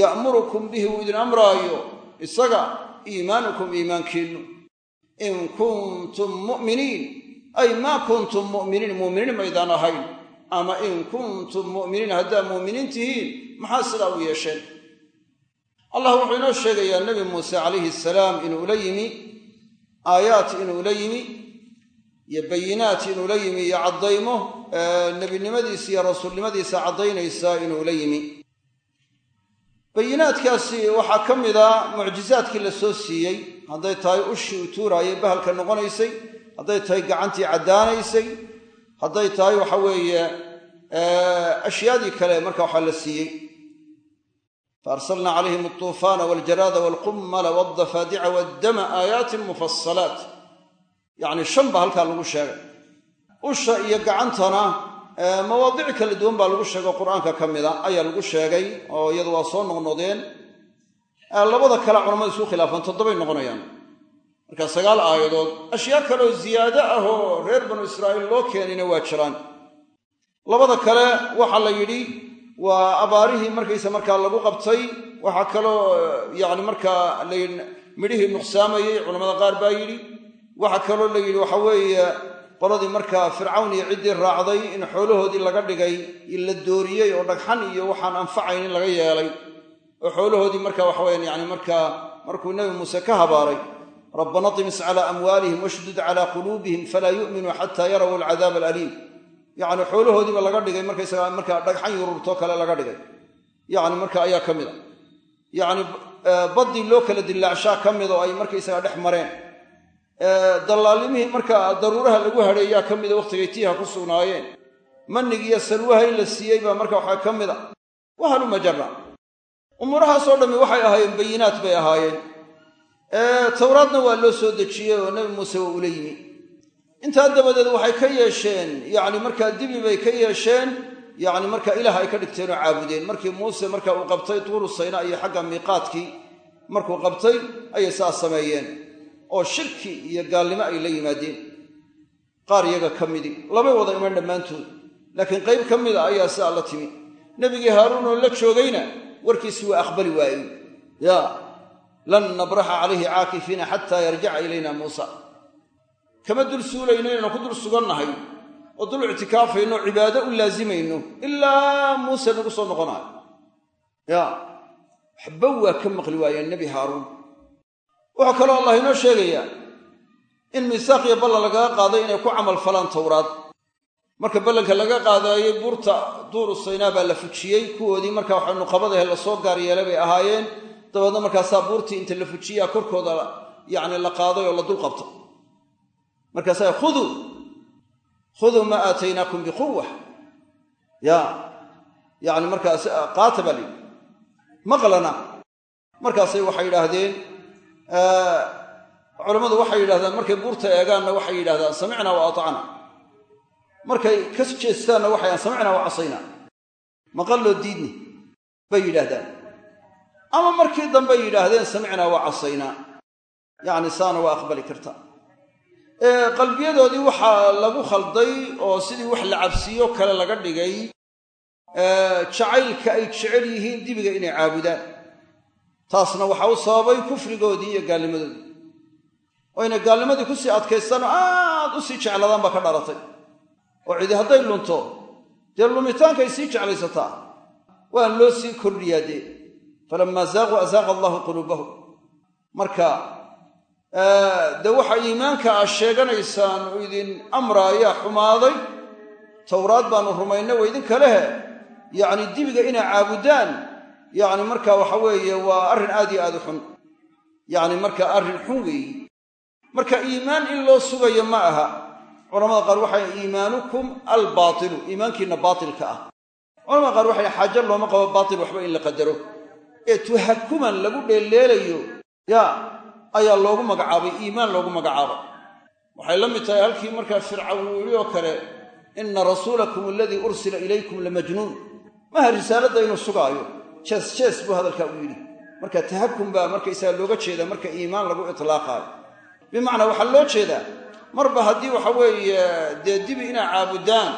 Speaker 1: ya'murukum bihi uu idin amraayo isaga iimaanukum iimaankiinnu. In kuntum mu'miniin ay maa kuntum mu'miniin mu'miniin maydaan ahayn ama in kuntum mu'miniin haddaa mu'miniin tihiin maxaa sidaa u yeesheen? Allah wuxuu inoo sheegayaa nebi muuse calayhi salaam inuu la yimi aayaat inuu la yimi iyo bayinaat inuu la yimi iyo caddaymo nebinimadiisa iyo rasuulnimadiisa caddaynaysa inuu la yimi bayinaadkaasi waxaa ka mid a mucjizaadkii la soo siiyey. Hadday tahay ushii uu tuuraayay bahalka noqonaysay. Hadday tahay gacantii caddaanaysay. Hadday tahay waxa weeye ashyaadii kale marka waxaa la siiyey. Faarsalnaa calayhim altuufaana waljaraada walqummala waldafaadica waddama aayaatin mufasalaat yacni shan halkaa lagu sheegay. Usha iyo gacantana mawaadic kala duwan baa lagu sheegay qur'aanka ka mida ayaa lagu sheegay oo iyadu waa soo noqnoqdeen. Labada kale culamadu isku khilaafaan toddobay noqonayaan. Marka sagaal aayadood ashyaa kaleoo ziyaado ah oo reer banu israa'iil loo keenayna waa jiraan. Labada kale waxaa la yidhi waa abaarihii markaysa markaa lagu qabtay waxaa kaloo yacni markaa layidhi midhihii nuqsaamayey culamada qaar baa yidhi waxaa kaloo la yidhi waxa weeye qoladii markaa fircawn iyo ciddii raacday in xoolahoodii laga dhigay la dooriyey oo dhagxan iyo waxaan anfacayn in laga yeelay. Oo xoolahoodii marka waxaweyan yani markaa markuu nebi muuse ka habaaray rabbana timis calaa amwaalihim washdud calaa quluubihim falaa yu'minuu xataa yaraw alcadaab alaliim. Yacni xoolahoodiiba laga dhigay markaysaga markaa dhagxan yururtoo kale laga dhigay. Yacni marka ayaa ka mid a. Yacni baddii loo kala dillaacshaa ka mid oo ay markaysaga dhex mareen dallaalimihii markaa daruuraha lagu hadheeyaa ka mida wakhtigay tiiha ku sugnaayeen. Mannig iyo salwaha in la siiyey baa marka waxaa ka mid a wahaluma jara umuurahaasoo dhammi waxay ahaayeen bayinaat bay ahaayeen. Towraadna waa loo soo dejiyey oo nebi muuse waa ula yimi. Intaa dabadeed waxay ka yeesheen yacni markaa dibi bay ka yeesheen yacni markaa ilaah ay ka dhigteen oo caabudeen. Markii muuse marka uu qabtay tuuru sayna iyo xagga miiqaadkii markuu qabtay ayay saas sameeyeen oo shirki iyo gaalnimo ay la yimaadeen. Qaar iyaga ka midi labay wada iman dhammaantood laakiin qayb ka mida ayaa sidaa la timi. Nebigii haaruun oo la joogayna warkiisi waa aqbali waayey. Ya lan nabraxa calayhi caakifiina xataa yarjica ilayna muusa. Kama dul suulayno inaynu ku dul sugannahay oo dul ictikaafayno cibaado u laasimayno ilaa muuse nagu soo noqonaayo ya waxba waa ka maqli waayeen nebi haaruun wuxuu kaloo allah inoo sheegayaa in miisaaq iyo ballan lagaga qaaday inay ku camal falaan towraad. Marka ballanka laga qaadaayey buurta duuru saynaa baa la fujiyey kuwoodii marka waxa nuqabadahe la soo gaar yeelay bay ahaayeen. Dabeedna markaasaa buurtii inta la fujiyaa korkooda yacni la qaaday oo la dul qabto. Markaasaa khuduu khuduu maa aataynaakum biquwa ya yacni markaas qaata baa layidhi maqlana. Markaasay waxay yidhaahdeen culammadu waxay yidhahdaan markay buurta eegaanna waxay yidhahdaan samicnaa wa atacna markay ka jeestaanna waxay samicnaa wa casaynaa maqalloo diidni bay yidhaahdaan. Ama markii dambey yidhaahdeen samicnaa wa casaynaa yacni saana waa aqbali kartaa qalbiyadoodii waxaa lagu khalday oo sidii wax la cabsiiyo kale laga dhigay jacaylka ay jecel yihiin dibiga inay caabudaan taasna waxaa u sababay kufrigoodii iyo gaalnimadoodii. Oo inay gaalnimadii ku sii adkaystaan oo aad u sii jecladaan baa ka dhalatay. Oo cidi hadday lunto dee lumitaankay sii jeclaysataa? Waan loo sii kordhiyaa dee falammaa zaaquu azaaqa allahu quluubahum. Marka dee waxa iimaanka aad sheeganaysaan uu idin amraayaa xumaaday. Towraad baanu rumayna waa idinka lehe. Yacni dibiga inay caabudaan yacni marka waxa weeye waa arrin aad iyo aad u xun. Yacni marka arrin xun weeyi. Marka iimaan in loo sugayo ma aha. Culamada qaar waxay iimaanukum albaatilu iimaankiinna baatilka ah. Culamada qaar waxay xaajo looma qabo baatil waxba in la qadaro. Ee tuhakuman lagu dheelleelayo ya ayaa loogu magacaabay iimaan loogu magacaabay waxay la mid tahay halkii markaa fircawn uu yidhi oo kale inna rasuulakum aladii ursila ilaykum lamajnuun maha risaaladda inuu sugaayo jees jees buu hadalkaa u yidhi. Marka tahakum baa markaysaga looga jeedaa marka iimaan lagu itlaaqaayo. Bimacnaa waxaa loo jeedaa marba haddii waxa weeye dee dibi inaa caabudaan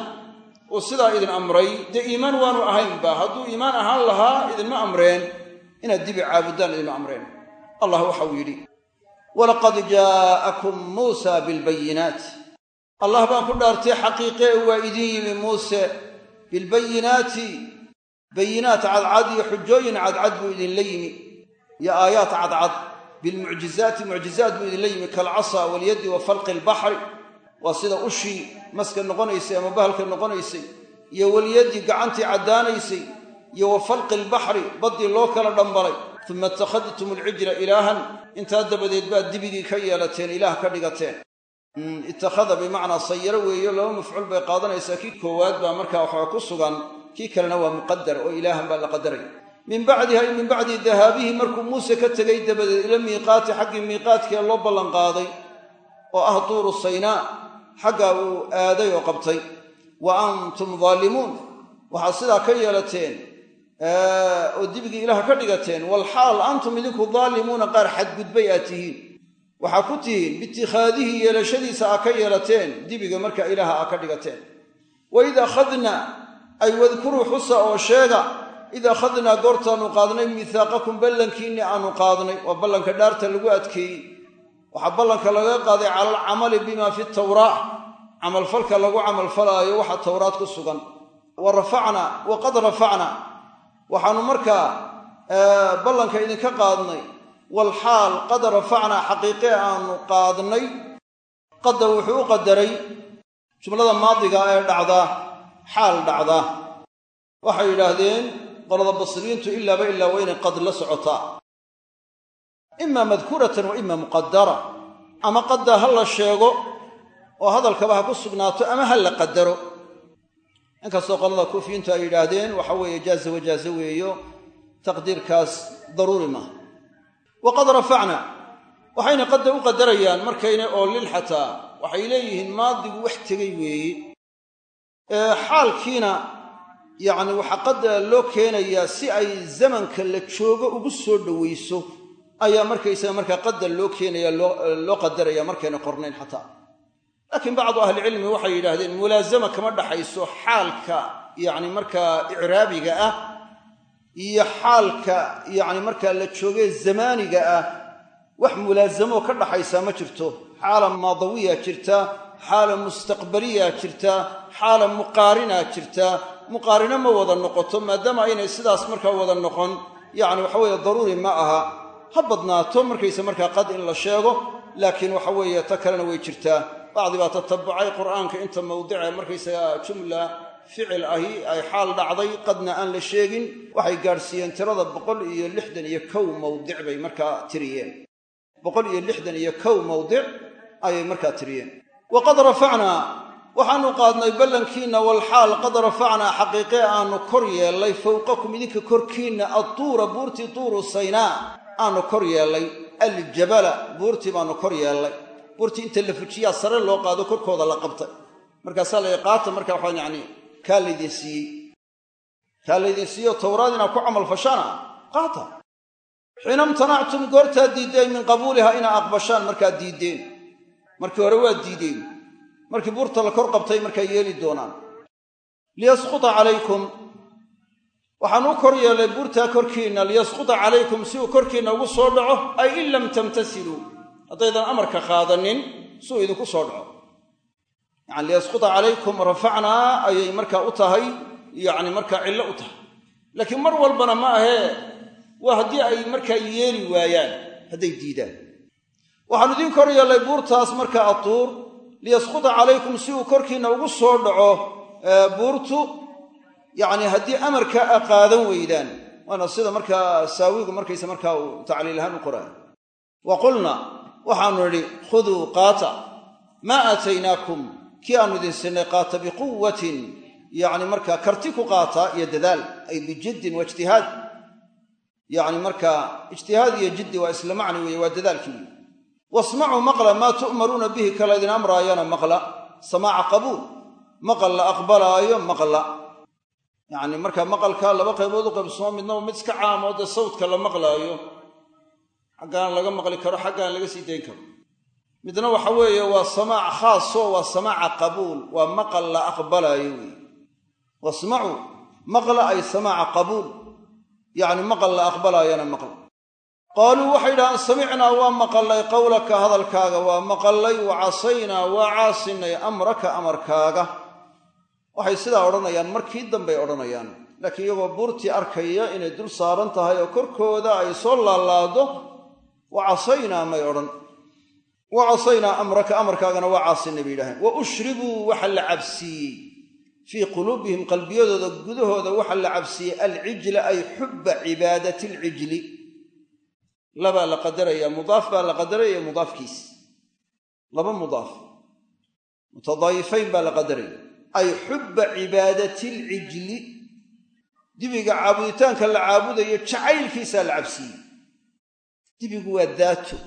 Speaker 1: uu sidaa idin amray dee iimaan waanu ahaynba hadduu iimaan ahaan lahaa idinma amreen inaad dibi caabudaan idinma amreen. Allah waxauu yidhi walaqad jaa'akum muusa bilbayinaat. Allah baan ku dhaartay xaqiiqe waa idin yimi muuse bilbayinaati bayinaat cadcad iyo xujooyin cadcad buu idinla yimi. Iyo aayaat cadcad bilmucjizaati mucjizaat buu idinla yimi kalcasa walyaddi wa falqi albaxri waa sida ushii maska noqonaysay ama bahalka noqonaysay iyo walyaddi gacantii caddaanaysay iyo wa falqi albaxri baddii loo kala dhambalay. Uma ittakhadtum alcijla ilaahan intaa dabadeed baad dibigii ka yeelateen ilaah ka dhigateen. Ittakhada bimacnaa sayaro weeyo laba mafcuul bay qaadanaysaa kii koowaad baa markaa waxaa ku sugan kii kalena waa muqadar oo ilaahan baa la qadaraya min bacdiha min bacdi dahaabihi markuu muuse ka tegay dabadeed ila miiqaati xaggii miiqaadkee loo ballanqaaday oo ah duuru saynaa xaggaa uu aaday oo qabtay. Wa antum daalimuun waxaad sidaa ka yeelateen oo dibigii ilaah ka dhigateen walxaal antum idinku daalimuuna qaar xadgudbay aad tihiin. Waxaa ku tihiin biitikhaadihi yeelashadiisa aa ka yeelateen dibiga marka ilaaha aa ka dhigateen. Waid akhadna ay wadkuruu xusa oo sheega id akhadnaa goortaannu qaadnay mihaaqakum ballankiinni aanu qaadnay waa ballanka dhaarta lagu adkeeyey. Waxaa ballanka laga qaaday cala alcamali bima fi tawraa camalfalka lagu camalfalaayo waxa towraad ku sugan. Wa rafacnaa wa qad rafacna. Waxaannu markaa ballanka idinka qaadnay. Walxaal qad rafacnaa xaqiiqee aanu qaadnay. Qadda wuxuu u qadaray jumlada maadiga ee dhacdaa xaal dhacda. Waxay yidhaahdeen qolada basriyiintu ilaaba ilaa waa inay qad la socotaa ima madkuuratan wa ima muqadara ama qadda ha la sheego oo hadalkaba ha ku sugnaato ama ha la qadaro inkastoo qolada kuufiyiintu ay yidhaahdeen waxa weeye jaaza wajaaze weeyo taqdiirkaas daruuri maaha. Waqad rafacna. Waxayna qadda u qadarayaan markaynay oolin xataa waxay leeyihiin maadigu wax tegey weeye xaalkiina yacni waxaa qadda loo keenayaa si ay zamanka la joogo ugu soo dhowayso ayaa markaysaga markaa qadda loo keenaya loo qadaraya markayna qornayn xataa. Laakiin bacdu ahlicilmi waxay yidhaahdeen mulaasama kama dhaxayso xaalka yacni markaa icraabiga ah iyo xaalka yacni markaa la joogee zamaaniga ah. Wax mulaasamoo ka dhaxaysaa ma jirto xaala maadawiya jirta xaala mustaqbaliya jirta xaala muqaarinaa jirta. Muqaarino ma wada noqoto maadaama aynay sidaas markaa wada noqon. Yacni waxa weeye daruuri ma aha. Ha badnaato markaysa markaa qad in la sheego laakiin waxa weeye ta kalena way jirtaa bacdi baa tatabucay qur'aanka inta mawdice markaysaga jumla ficil ahi ay xaal dhacday qadna aan la sheegin. Waxay gaadhsiiyeen tirada boqol iyo lixdan iyo kow mawdic bay markaa tiriyeen. Boqol iyo lixdan mawdic ayay markaa tiriyeen waqad rafacnaa waxaanu qaadnay ballankiinna walxaal qad rafacnaa xaqiiqee aanu kor yeellay fowqakum idinka korkiinna adtuura buurtii tuuru saynaa aanu kor yeellay aljabala buurtii baanu kor yeellay buurtii inta la fujiyaa sare loo qaado korkooda la qabtay markaasaa la qaata marka waxaan yacni kaa laydin siiyey kaa laydin siiyo towraad inaad ku camal fashaana qaata xiina imtanactum goortaad diiddeen min qabuuliha inaad aqbashaan markaad diiddeen markii hore waad diideen markii buurta la kor qabtay markaa yeeli doonaan. Liyasquta calaykum. Waxaan u kor yeellay buurtaa korkiinna. Liyasquta calaykum si uu korkiinna ugu soo dhaco ay in lam tamtasiluu haddaydan amarka qaadanin si uu idinku soo dhaco. Yacani liyasquta calaykum rafacnaa ayay markaa u tahay. Yacni markaa cillo u tahay. Laakiin mar walbana ma ahee waa haddii ay markaa yeeli waayaan hadday diidaan waxaanu idiin kor yeellay buurtaas markaa atuur liyasquta calaykum si uu korkiinna ugu soo dhaco buurtu yacni haddii amarka a qaadan weydaan. Waana sida markaa saawigu markaysa markaa uu tacliil ahaan u qoraayo wa qulna waxaanu nidhi khuduu qaata. Maa aataynaakum? Kii aanu idin sinnay qaata biquwatin yacni markaa karti ku qaata iyo dadaal ay bijiddin wa ijtihaad. Yacni markaa ijtihaad iyo jiddi waa isla macni weeye waa dadaalkii wasmacuu maqla maa tu'maruuna bihi kala ydin amraayana maqla. Samaaca qabuul maqal la aqbalaayo maqla. Yacni markaa maqalka laba qaybood u qaybsamo midnaba mid iska caamoo dee sawdka la maqlaayo. Xaggaan laga maqli karo xaggaan laga sii dayn karo. Midna waxa weeye waa samaac khaaso waa samaaca qabuul waa maqal la aqbalaayo weeye. Wasmacuu maqla ay samaaca qabuul. Yacni maqal la aqbalaayana maqla qaaluu waxay yidhahaan samicnaa waa maqallay qowlaka hadalkaaga waa maqallay wa casaynaa waa caasinay amraka amarkaaga. Waxay sidaa odhanayaan markii dambey odhanayaan laakiin iyagoo buurtii arkaya inay dul saaran tahay oo korkooda ay soo laalaado wa casaynaa may odhan. Wa casaynaa amraka amarkaagana waa caasinay bay yidhaaheen wa ushribuu waxa la cabsiiyey. Fii quluubihim qalbiyadooda gudahooda waxa la cabsiiyey alcijla ay xubba cibaadati alcijli labaa la qadaraya mudaaf baa la qadaraya mudaafkiis. Laba mudaaf. Mutadaayifayn baa la qadaraya. Ay xubba cibaadati alcijli dibiga caabuditaanka la caabudayo jacaylkiisaa la cabsiiyey. Dibigu waa daato.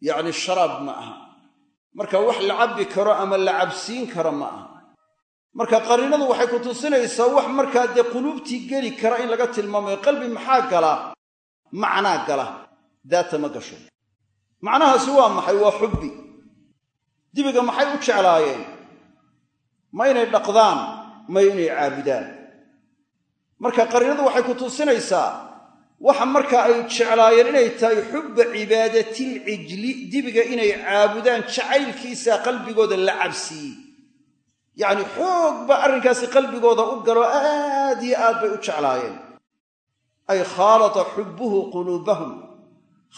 Speaker 1: Yacni sharaab ma aha. Marka wax la cabbi karo ama la cabsiin karo ma aha. Marka qariinadu waxay ku tusinaysaa wax markaa dee quluubtii geli kara in laga tilmaamayo qalbi maxaa gala? Macnaa gala daata ma gasho. Macnahaasi waa maxay waa xubbi. Dibiga maxay u jeclaayeen? Ma inay dhaqdaan ma inay caabudaan. Marka qariinadu waxay ku tusinaysaa waxa markaa ay jeclaayeen inay tahay xubba cibaadatilcijli dibiga inay caabudaan jacaylkiisa qalbigooda la cabsiiyey. Yacni xoog baa arrinkaasi qalbigooda u galo aad iyo aad bay u jeclaayeen. Ay khaalata xubbuhu quluubahum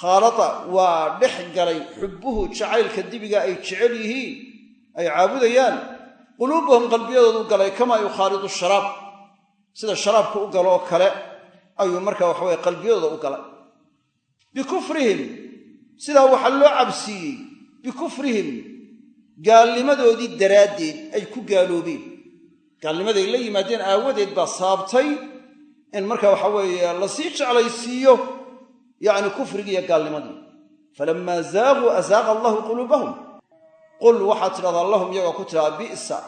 Speaker 1: khaalata waa dhex galay xubbuhu jacaylka dibiga ay jecel yihiin ay caabudayaan. Quluubahum qalbiyadooda u galay kamaa yukhaalidu sharaab. Sida sharaabka u galo oo kale ayuu markaa waxaweye qalbiyadooda u galay. Bikufrihim sidaa waxaa loo cabsiiyey bikufrihim gaalnimadoodii daraaddeed ay ku gaaloobeen. Gaalnimaday la yimaadeen aawadeed baa saabtay in marka waxa weeye la sii jeclaysiiyo yacni kufrigiiyo gaalnimadii falammaa zaaquu azaaqa allahu quluubahum qul waxaad tidhahdaa lahum iyagoo ku tidhahdaa bi'sa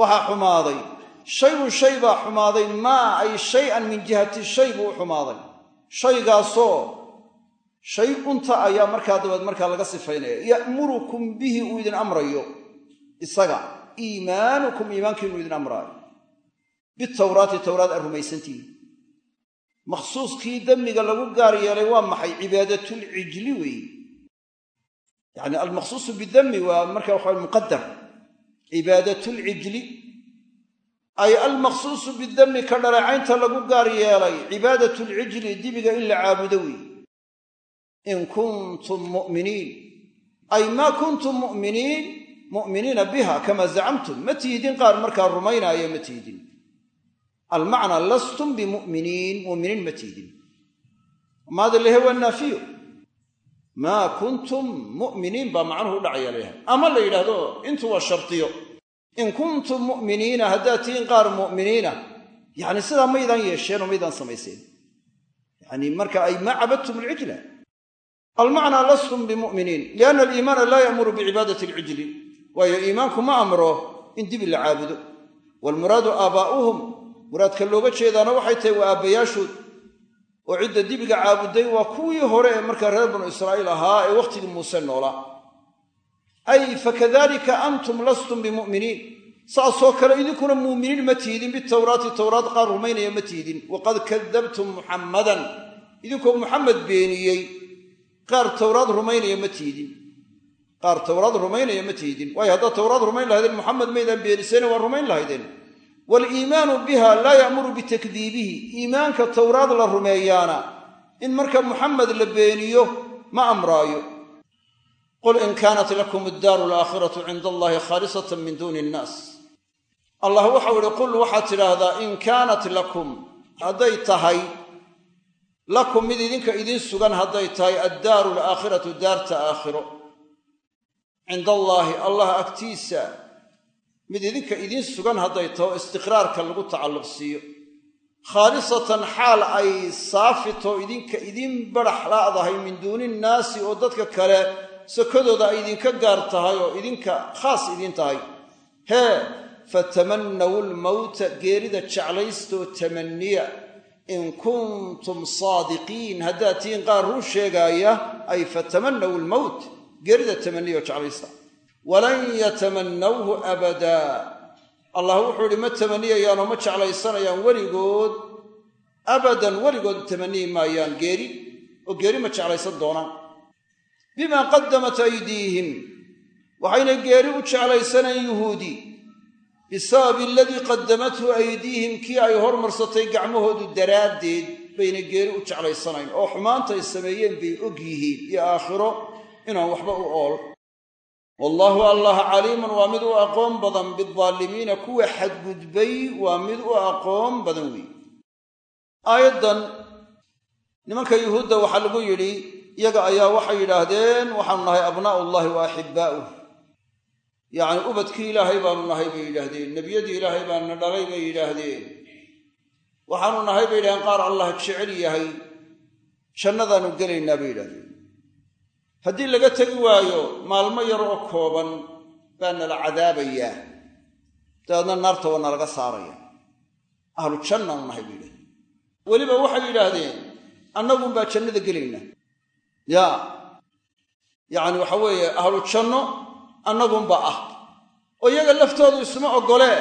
Speaker 1: waxaa xumaaday shayun shay baa xumaaday maa ay shay-an min jihati shay buu u xumaaday shaygaasoo shay unta ayaa markaa dabeed markaa laga sifaynaya ya'murukum bihi uu idin amrayo isaga iimaanukum iimaankiinuu idin amraayo bitawraati tawraad aad rumaysantihiin makhsuuskii demmiga lagu gaar yeelay waa maxay? Cibaadatul-cijli weeye yacni almaqsuusu bidami waa marka waxa muqadar cibaadatul-cijli ay almaqsuusu bidami ka dhaleecaynta lagu gaar yeelay cibaadatul-cijli dibiga in la caabudo weeye in kuntum mu'miniin. Ay maa kuntum mu'miniin mu'miniina biha kama zacamtum ma tiidin qaar markaa rumaynaaya ma tiidin almacnaa lastum bimu'miniin mu'miniin ma tiidin. Maada lehe waa naafiyo? Maa kuntum mu'miniin baa macnuhu u dhacaya layahay ama la yidhaahdo intu waa shardiyo in kuntum mu'miniina haddaad tihiin qaar mu'miniina yacni sidaa maydaan yeesheen oo maydaan samayseen. Yacni marka ay maa cabadtum alcijla almacnaa lastum bimu'miniin lianna aliimaana laa ya'muru bicibaadati alcijli waayo iimaanku ma amro in dibi la caabudo. Waalmuraadu aabaa'uhum muraadka looga jeedaana waxay tahay waa aabbayaashood oo cidda dibiga caabuday waa kuwii hore ee markaa reer banu israa'iil ahaa ee wakhtigii muuse noolaa ay fakadalika antum lastum bimu'miniin. Saasoo kale idinkuna muuminiin ma tiidin bitawraati towraad qaar rumaynaya ma tiidin. Waqad kadabtum muxammadan idinkoo muxamed beeniyey. Qaar towraad rumaynaya ma tiidin. Qaar towraad rumaynaya ma tiidin. Waayo haddaad towraad rumayn lahaydeen muxamed maydaan beenisayna waa rumayn lahaydeen waaliimaanu biha laa ya'muru bitakdiibihi. Iimaanka towraad la rumeeyaana in marka muxamed la beeniyo ma amraayo. Qul in kaanat lakum addaaru alaakhiratu cinda allahi khaalisatan min duuni innaas allah waxau ihi qul waxaad tidhaahdaa in kaanat lakum hadday tahay lakum mid idinka idiin sugan hadday tahay addaaru alaakhiratu daarta aakhiro. Cinda allaahi allah agtiisa mid idinka idiin sugan hadday taho istiqraarka lagu tacalluq siiyo. Khaalisatan xaal ay saafito idinka idiin barax laadahay min duuni innaasi oo dadka kale sakadooda ay idinka gaar tahay oo idinka khaas idiin tahay. Hee fatamannaw lmowta geerida jeclaystaoo tamanniya. In kuntum saadiqiin haddaad tihiin qaar ruu sheegaaya ay fatamannaw almowt geerida tamaniyo jeclaysta walan yatamannawhu abadaa allah wuxuu idhi ma tamaniyayaanoo ma jeclaysanayaan weligood. Abadan weligood tamaniyi maayaan geeri oo geeri ma jeclaysan doonaan. Bimaa qadamat aydiihim. Waxayna geeri u jeclaysanayn yuhuudi. Bisababi aladii qadamathu aydiihim. Kii ay hormarsatay gacmahoodu daraaddeed bayna geeri u jeclaysanayn. Oo xumaantay sameeyeen bay og yihiin iyo aakhiro inaan waxba u ool wallaahu allah caliimun waa mid u aqoon badan bidaalimiina kuwa xadgudbay waa mid u aqoon badan weeye aayaddan nimanka yuhuudda waxaa lagu yidhi iyaga ayaa waxay yidhaahdeen waxaanu nahay abnaa'u ullahi wa axibbaa'uh yacni ubadkii ilaahay baanu nahay bay yidhaahdeen nebiyadii ilaahay baanna dhalay bay yidhaahdeen. Waxaanu nahay bay yidhahdeen qaar allah jecel yahay jannadaannu gelaynaa bay yidhahdeen haddii laga tegi waayo maalmo yar oo kooban baa nala cadaabayaa. Dabeedna naarta waa nalaga saaraya ahlu jannaanu nahay bay yidhahdeen weliba waxay yidhaahdeen annagunbaa jannada gelaynaa yaa. Yacni waxa weeye ahlu janno annagunba ah. Oo iyaga laftoodu isma oggolee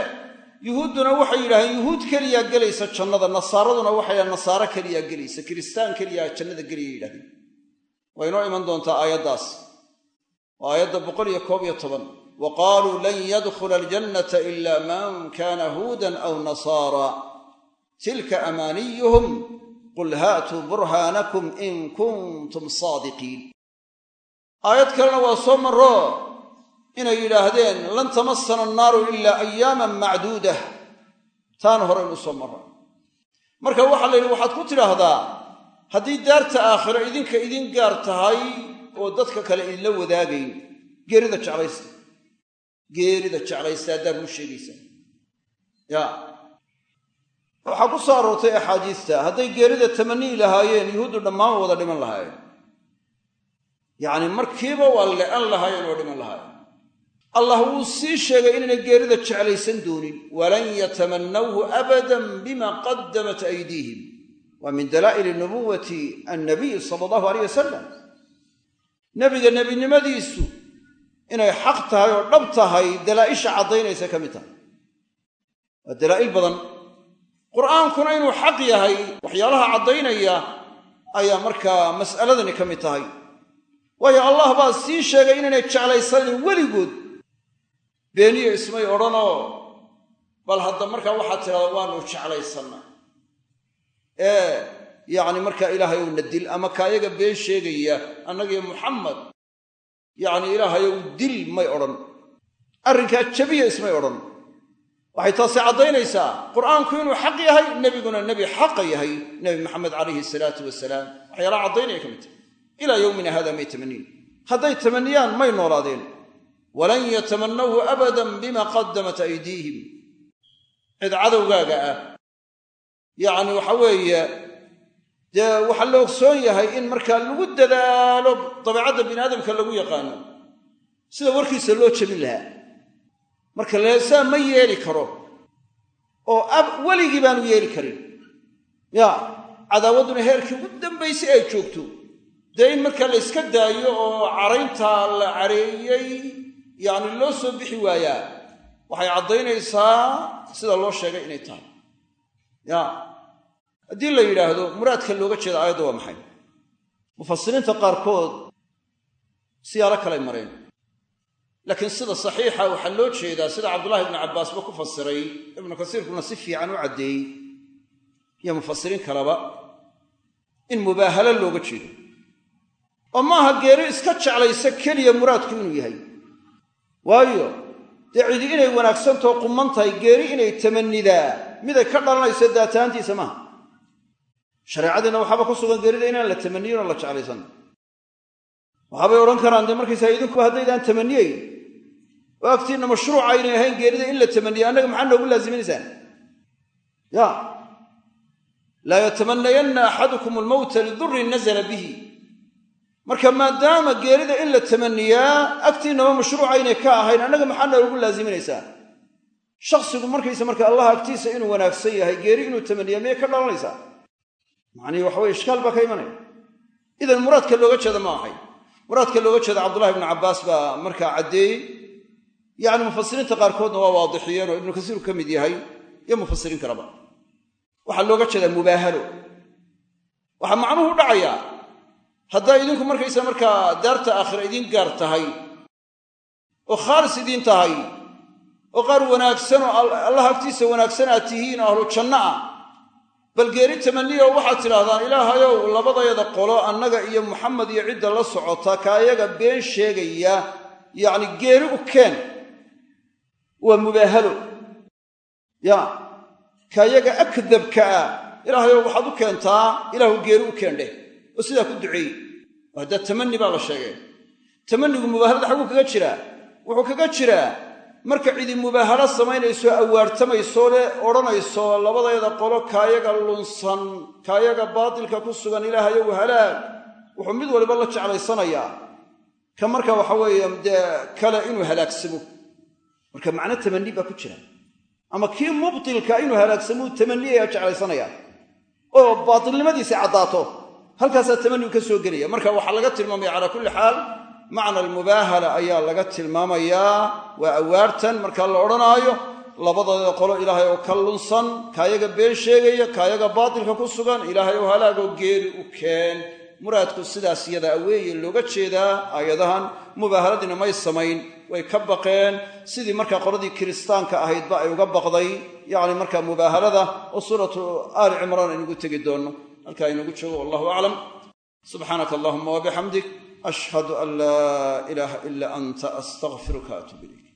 Speaker 1: yuhuudduna waxay yidhahdeen yuhuud keliyaa gelaysa jannada nasaaraduna waxay yidhahdeen nasaaro keliyaa gelaysa kiristaan keliyaa jannada gelaya yidhahdeen waa inoo iman doontaa aayaddaas. Waa aayadda boqol iyo koob iyo toban. Wa lan yadkhula aljannata ila man kana huudan aw nasaara. Tilka amaaniyuhum qul haatuu burhaanakum in kuntum saadiqiin. Aayad kalena waa soo marro inay yidhaahdeen lan tamasana annaaru ilaa ayaaman macduudah. Taana hore inu soo marra marka waxaa la yidhi waxaad ku tidhaahdaa haddii daarta aakhiro idinka idin gaar tahay oo dadka kale idinla wadaagayn geerida jeclaysta. Geerida jeclaysta haddaad ruu sheegaysaa. Ya. Waxaa ku soo aroortay axaadiista hadday geerida tamaniyi lahaayeen yuhuuddu dhammaan wada dhiman lahaayeen. Yacni markiiba waa le'an lahaayeen oo dhiman lahaayeen. Allah wuu sii sheegay inaynay geerida jeclaysan doonin. Walan yatamannawhu abadan bima qadamat aydiihim waa min dalaa'ili nubuwati annabiy sala allahu aleyh wasalam nebiga nebinimadiisu inay xaq tahay oo dhab tahay dalaa'isha caddaynaysa ka mid tahay. Waa dalaa'il badan. Qur'aankuna inuu xaq yahay waxyaalaha caddaynaya ayaa markaa mas'aladani ka mid tahay. Waayo allah baa sii sheegay inaynay jeclaysanin weligood. Beeniyo ismay odhanoo bal hadda markaa waxaad tidhahdaa waanu jeclaysannaa ee yacni markaa ilaahay ou na dil ama ka ayaga been sheegaya annagiyo muxamed yacni ilaahayow dil may odhan. Arrinkaa jabiya ismay odhan. Waxay taasi caddaynaysaa qur'aanku inuu xaq yahay nebiguna nebi xaqa yahay nebi maxamed calayhi salaatu wasalaam waxyaalaha caddaynaya ka mid tahay. Ilaa yowmina hada may tamaniin hadday tamaniyaan may noolaadeen. Walan yatamannawhu abadan bima qadamat aydiihim. Cid cadowgaaga ah yacni waxa weeye dee waxaa la ogsoon yahay in markaa lagu dadaalo dabeicadda bini aadamka lagu yaqaano sida warkiisa loo jebin lahaa. Marka leesaa ma yeeli karo oo ab weligii baanu yeeli karin. Ya cadaawadduna heerkii ugu dambaysay ay joogto. Dee in markaa la yska daayo oo carayntaa la careeyey yacni loo soo bixi waayaa waxay caddaynaysaa sida loo sheegay inay tahay. Ya haddii la yidhaahdo muraadka looga jeeda aayadda waa maxay? Mufasiriinta qaarkood siyaalo kalay mareen. Laakiin sida saxiixa waxaa loo jeedaa sida cabdullahi ibnu cabbaasba ku fasiray ibnu kasiirkuna si fiican u caddeeyey iyo mufasiriin kaleba in mubaahalo looga jeedo. Oo maaha geeri iska jeclaysa keliya muraadku inuu yahay? Waayo dee cidi inay wanaagsantao qumman tahay geeri inay tamanidaa miday ka dhalanayso daataantiisa maaha shareecadiina waxaaba ku sugan geerida inaan la tamaniyin oo la jeclaysan. Waxaabay odhan karaan dee markaysaa idinku haddaydaan tamaniyeyn oo agtiinna mashruuca aynay ahayn geerida in la tamaniye annaga maxaa noogu laasiminaysaan ya. Laa yatamanayanna axadukum almowta lidurrin nazala bihi. Marka maadaama geerida in la tamaniyaa agtiinnaba mashruucaynay ka ahayn annaga maxaa noogu laasiminaysaa shakhsigu markaysa marka allah agtiisa inuu wanaagsan yahay geeri inuu tamaniyaa miyay ka dhalanaysaa macnihii waxa weye ishkaal baa ka imanaya idan muraadka looga jeeda ma ahay. Muraadka looga jeeda cabdullahi ibnu cabbaas baa markaa caddeeyey yacni mufasiriinta qaarkoodna waa waadixiyeen oo ibnu kasiiru ka mid yahay. Iyo mufasiriin kaleba waxaa looga jeedaa mubaahalo. Waxaa macnuhu dhacayaa haddaa idinku markaysa markaa daarta aakhira idiin gaar tahay oo khaalis idiin tahay oo qaar wanaagsan oo allah agtiisa wanaagsan aad tihiin oo ahlu janno ah bal geeri tamanniya oo waxaad tidhaahdaan ilaahayow labadayada qolo annaga iyo muxamed iyo cidda la socota ka ayaga been sheegaya yacni geeri u keen waa mubaahalo. Ya ka ayaga akdabka ah ilaahayow waxaad u keentaa ilaahu geeri u keendheh oo sidaa ku duceeyey. Haddaa tamanni baa la sheegay. Tamannigu mubaahalada xagguu kaga jiraa? Wuxuu kaga jiraa marka cidi mubaahalo samaynayso awaartamayso le odhanayso labadayada qolo kaayaga lunsan kaayaga baatilka ku sugan ilaahayow halaag wuxuu mid waliba la jeclaysanayaa. Ka marka waxa weeye kale inuu halaagsamo. Marka macno tamanni baa ku jira. Ama kii mubtilka inuu halaagsamuu tamanniyaya jeclaysanaya. Oo baatilnimadiisi caddaato halkaasaa tamannigu ka soo gelaya. Marka waxaa laga tilmaamaya calaa kulli xaal macna almubaahala ayaa laga tilmaamayaa waa awaartan marka la odhanaayo labadooda qolo ilaahay oo ka lunsan kaayaga been sheegaya kaayaga baatilka ku sugan ilaahay oo halaagoo geeri u keen. Muraadku sidaas yada aweeye looga jeedaa aayadahan mubaahaladiina may samayn way ka baqeen. Sidii markaa qoladii kiristaanka ahaydba ay uga baqday yacni markaa mubaahalada oo suuratu aali cimraan aynugu tegi doonno. Halkaa inagu joogo wallahu aclam. Subxaanaka allahuma wabixamdik ashhadu an laa ilaaha ila anta astaqfiruka atub ilayk